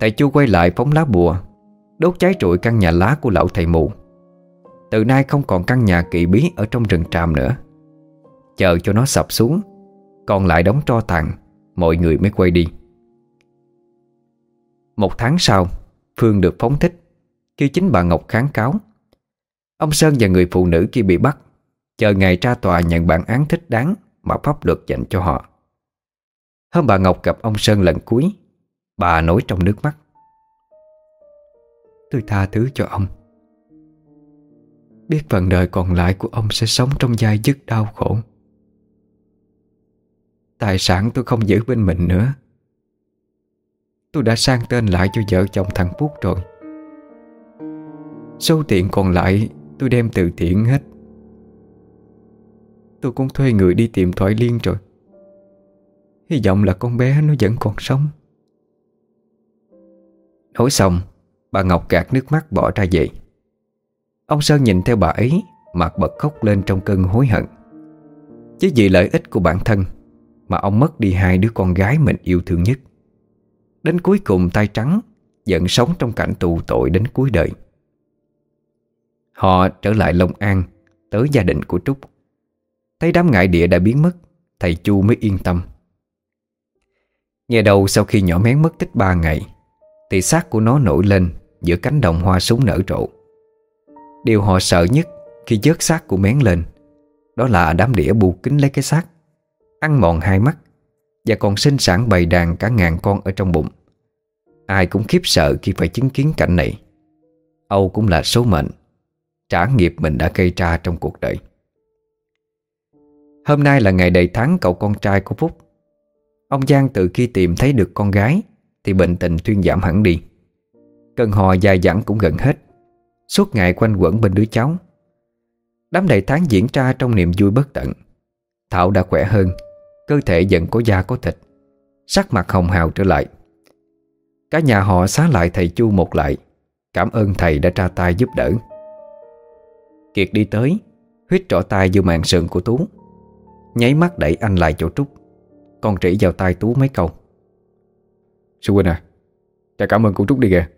Thầy Chu quay lại phóng lá bùa, Đốt cháy trụi căn nhà lá của lão thầy mù Từ nay không còn căn nhà kỳ bí Ở trong rừng tràm nữa. Chờ cho nó sập xuống, Còn lại đóng tro tàn, Mọi người mới quay đi. Một tháng sau, Phương được phóng thích, Khi chính bà Ngọc kháng cáo. Ông Sơn và người phụ nữ kia bị bắt, Chờ ngày ra tòa nhận bản án thích đáng Mà pháp luật dành cho họ. Hôm bà Ngọc gặp ông Sơn lần cuối, Bà nổi trong nước mắt. Tôi tha thứ cho ông. Biết phần đời còn lại của ông sẽ sống trong giai dứt đau khổ. Tài sản tôi không giữ bên mình nữa. Tôi đã sang tên lại cho vợ chồng thằng Phúc rồi. Số tiền còn lại tôi đem từ thiện hết. Tôi cũng thuê người đi tìm Thoại Liên rồi. Hy vọng là con bé nó vẫn còn sống. Nói xong, Bà Ngọc gạt nước mắt bỏ ra về. Ông Sơn nhìn theo bà ấy, Mặt bật khóc lên trong cơn hối hận. Chứ vì lợi ích của bản thân Mà ông mất đi hai đứa con gái mình yêu thương nhất. Đến cuối cùng tay trắng Giận sống trong cảnh tù tội đến cuối đời. Họ trở lại Long An Tới gia đình của Trúc. Thấy đám ngại địa đã biến mất, Thầy Chu mới yên tâm. Nghe đầu sau khi nhỏ mén mất tích ba ngày, Thì xác của nó nổi lên Giữa cánh đồng hoa súng nở rộ. Điều họ sợ nhất Khi dớt xác của mén lên, Đó là đám đĩa bu kính lấy cái xác, Ăn mòn hai mắt Và còn sinh sản bầy đàn cả ngàn con ở trong bụng. Ai cũng khiếp sợ khi phải chứng kiến cảnh này. Âu cũng là số mệnh, Trả nghiệp mình đã gây ra trong cuộc đời. Hôm nay là ngày đầy tháng cậu con trai của Phúc. Ông Giang từ khi tìm thấy được con gái, Thì bệnh tình thuyên giảm hẳn đi. Cơn hò dài dẳng cũng gần hết. Suốt ngày quanh quẩn bên đứa cháu. Đám đầy tháng diễn ra trong niềm vui bất tận. Thảo đã khỏe hơn, Cơ thể dần có da có thịt, Sắc mặt hồng hào trở lại. Cả nhà họ xá lại thầy Chu một lại. Cảm ơn thầy đã ra tay giúp đỡ. Kiệt đi tới, Huyết trỏ tay vô mạng sườn của Tú. Nháy mắt đẩy anh lại chỗ Trúc. Con chỉ vào tay Tú mấy câu. Sư huynh à Cha cảm ơn cô Trúc đi kìa.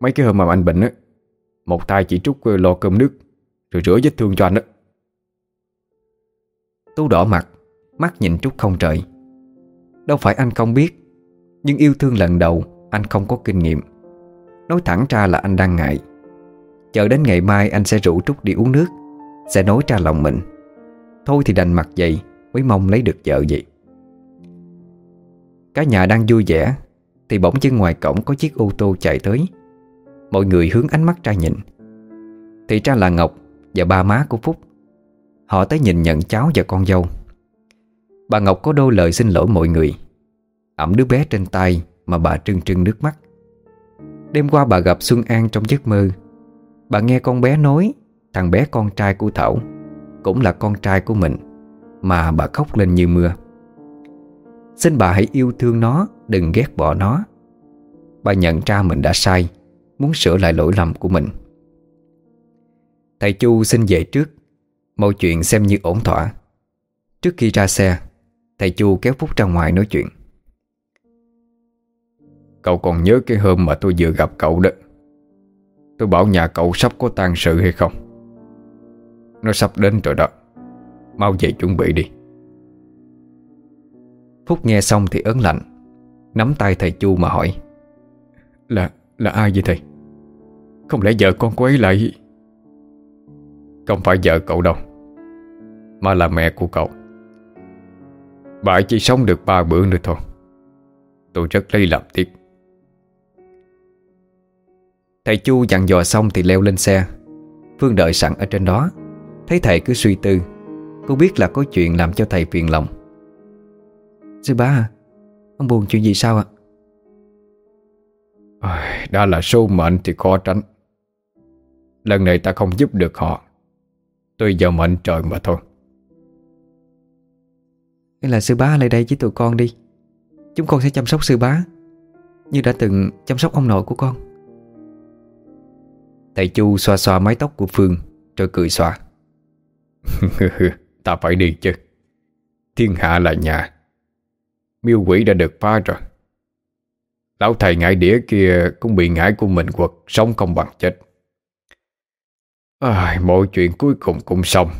Mấy cái hôm mà anh bệnh á, Một tay chỉ Trúc ờ, lo cơm nước, Rồi rửa vết thương cho anh á. Tú đỏ mặt, Mắt nhìn Trúc không trời. Đâu phải anh không biết, Nhưng yêu thương lần đầu Anh không có kinh nghiệm. Nói thẳng ra là anh đang ngại. Chờ đến ngày mai anh sẽ rủ Trúc đi uống nước, Sẽ nói ra lòng mình. Thôi thì đành mặt vậy, Mới mong lấy được vợ vậy. Cả nhà đang vui vẻ, Thì bỗng chân ngoài cổng có chiếc ô tô chạy tới. Mọi người hướng ánh mắt ra nhìn. Thì ra là Ngọc Và ba má của Phúc. Họ tới nhìn nhận cháu và con dâu. Bà Ngọc có đôi lời xin lỗi mọi người. Ẩm đứa bé trên tay Mà bà trưng trưng nước mắt. Đêm qua bà gặp Xuân An trong giấc mơ. Bà nghe con bé nói, Thằng bé con trai của Thảo Cũng là con trai của mình, Mà bà khóc lên như mưa. Xin bà hãy yêu thương nó, Đừng ghét bỏ nó. Bà nhận ra mình đã sai, Muốn sửa lại lỗi lầm của mình. Thầy Chu xin về trước, Mọi chuyện xem như ổn thỏa. Trước khi ra xe, Thầy Chu kéo Phúc ra ngoài nói chuyện. Cậu còn nhớ cái hôm mà tôi vừa gặp cậu đó? Tôi bảo nhà cậu sắp có tang sự hay không? Nó sắp đến rồi đó. Mau về chuẩn bị đi. Phúc nghe xong thì ớn lạnh. Nắm tay thầy Chu mà hỏi. Là là ai vậy thầy? Không lẽ vợ con cô ấy lại Không phải vợ cậu đâu Mà là mẹ của cậu. Bà chỉ sống được ba bữa nữa thôi. Tôi rất lấy làm tiếc. Thầy Chu dặn dò xong thì leo lên xe. Phương đợi sẵn ở trên đó. Thấy thầy cứ suy tư. Cô biết là có chuyện làm cho thầy phiền lòng Sư bá à Ông buồn chuyện gì sao ạ? À? Đã là số mệnh thì khó tránh. Lần này ta không giúp được họ. Tuy giờ mệnh trời mà thôi. Hay là sư bá lại đây với tụi con đi. Chúng con sẽ chăm sóc sư bá Như đã từng chăm sóc ông nội của con. Thầy Chu xoa xoa mái tóc của Phương Rồi cười xoa [laughs] Ta phải đi chứ. Thiên hạ là nhà Miêu quỷ đã được phá rồi. Lão thầy ngải đĩa kia Cũng bị ngải của mình quật Sống không bằng chết. À, Mọi chuyện cuối cùng cũng xong.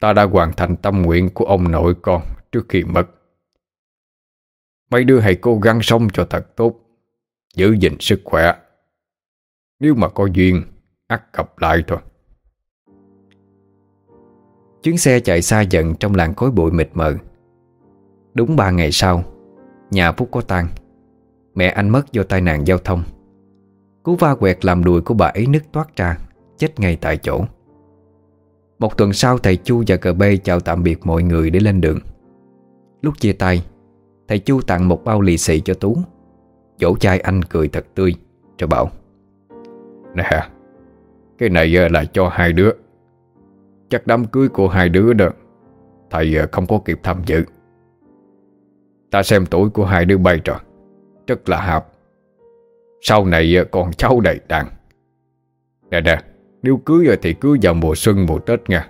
Ta đã hoàn thành tâm nguyện của ông nội con Trước khi mất. Mấy đứa hãy cố gắng sống cho thật tốt Giữ gìn sức khỏe. Nếu mà có duyên ắt gặp lại thôi. Chuyến xe chạy xa dần trong làng cối bụi mịt mờ. Đúng ba ngày sau, Nhà Phúc có tang. Mẹ anh mất do tai nạn giao thông. Cú va quẹt làm đùi của bà ấy nứt toát ra, Chết ngay tại chỗ. Một tuần sau, thầy Chu và cờ bê chào tạm biệt mọi người để lên đường. Lúc chia tay, Thầy Chu tặng một bao lì xì cho Tú. Chỗ trai anh cười thật tươi, Rồi bảo, Nè, Cái này là cho hai đứa. Chắc đám cưới của hai đứa đó, Thầy không có kịp tham dự. Ta xem tuổi của hai đứa bay rồi Rất là hợp. Sau này còn cháu đầy đàn Nè nè, Nếu cưới rồi thì cưới vào mùa xuân, mùa Tết nha.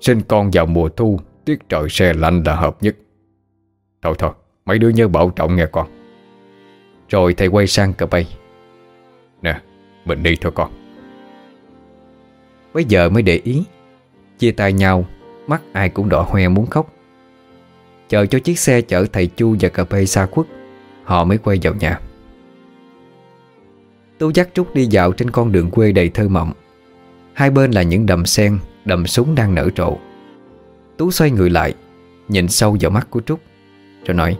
Sinh con vào mùa thu, Tiết trời xe lạnh là hợp nhất. Thôi thôi, Mấy đứa nhớ bảo trọng nghe con. Rồi thầy quay sang cờ bay. Nè, Mình đi thôi con. Bây giờ mới để ý, Chia tay nhau, Mắt ai cũng đỏ hoe muốn khóc. Chờ cho chiếc xe chở thầy Chu và cà phê xa khuất. Họ mới quay vào nhà. Tú dắt Trúc đi dạo trên con đường quê đầy thơ mộng. Hai bên là những đầm sen Đầm súng đang nở rộ Tú xoay người lại Nhìn sâu vào mắt của Trúc Rồi nói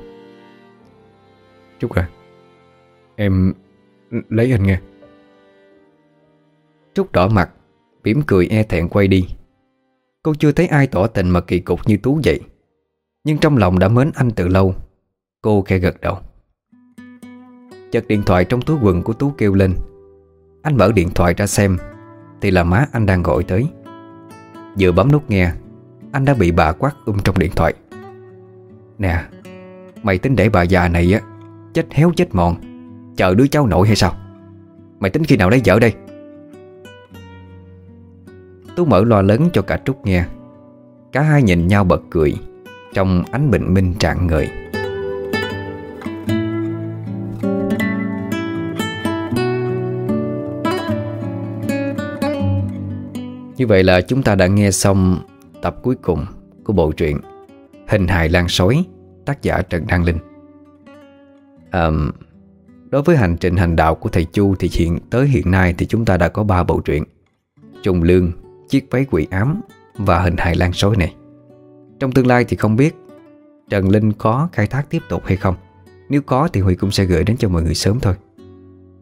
Trúc à Em lấy anh nghe. Trúc đỏ mặt mỉm cười e thẹn quay đi. Cô chưa thấy ai tỏ tình mà kỳ cục như Tú vậy nhưng trong lòng đã mến anh từ lâu. Cô khẽ gật đầu. Chợt điện thoại trong túi quần của Tú kêu lên. Anh mở điện thoại ra xem. Thì là má anh đang gọi tới. Vừa bấm nút nghe, Anh đã bị bà quát um trong điện thoại. Nè, Mày tính để bà già này á, Chết héo chết mòn. Chờ đứa cháu nội hay sao? Mày tính khi nào lấy vợ đây? Tú mở loa lớn cho cả Trúc nghe. Cả hai nhìn nhau bật cười. Trong ánh bình minh trạng ngời Như vậy là chúng ta đã nghe xong tập cuối cùng của bộ truyện Hình hài lan sói tác giả Trần Đăng Linh à, Đối với hành trình hành đạo của thầy Chu thì hiện tới hiện nay thì chúng ta đã có 3 bộ truyện Trùng Lương, chiếc váy quỷ ám và hình hài lan sói này. Trong tương lai thì không biết Trần Linh có khai thác tiếp tục hay không. Nếu có thì Huy cũng sẽ gửi đến cho mọi người sớm thôi.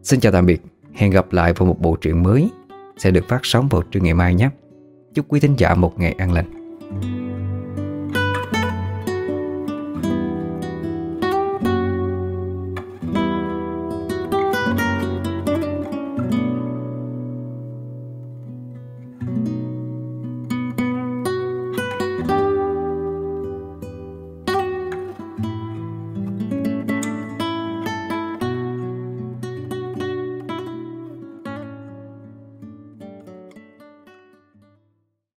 Xin chào tạm biệt, hẹn gặp lại vào một bộ truyện mới sẽ được phát sóng vào trưa ngày mai nhé. Chúc quý thính giả một ngày an lành.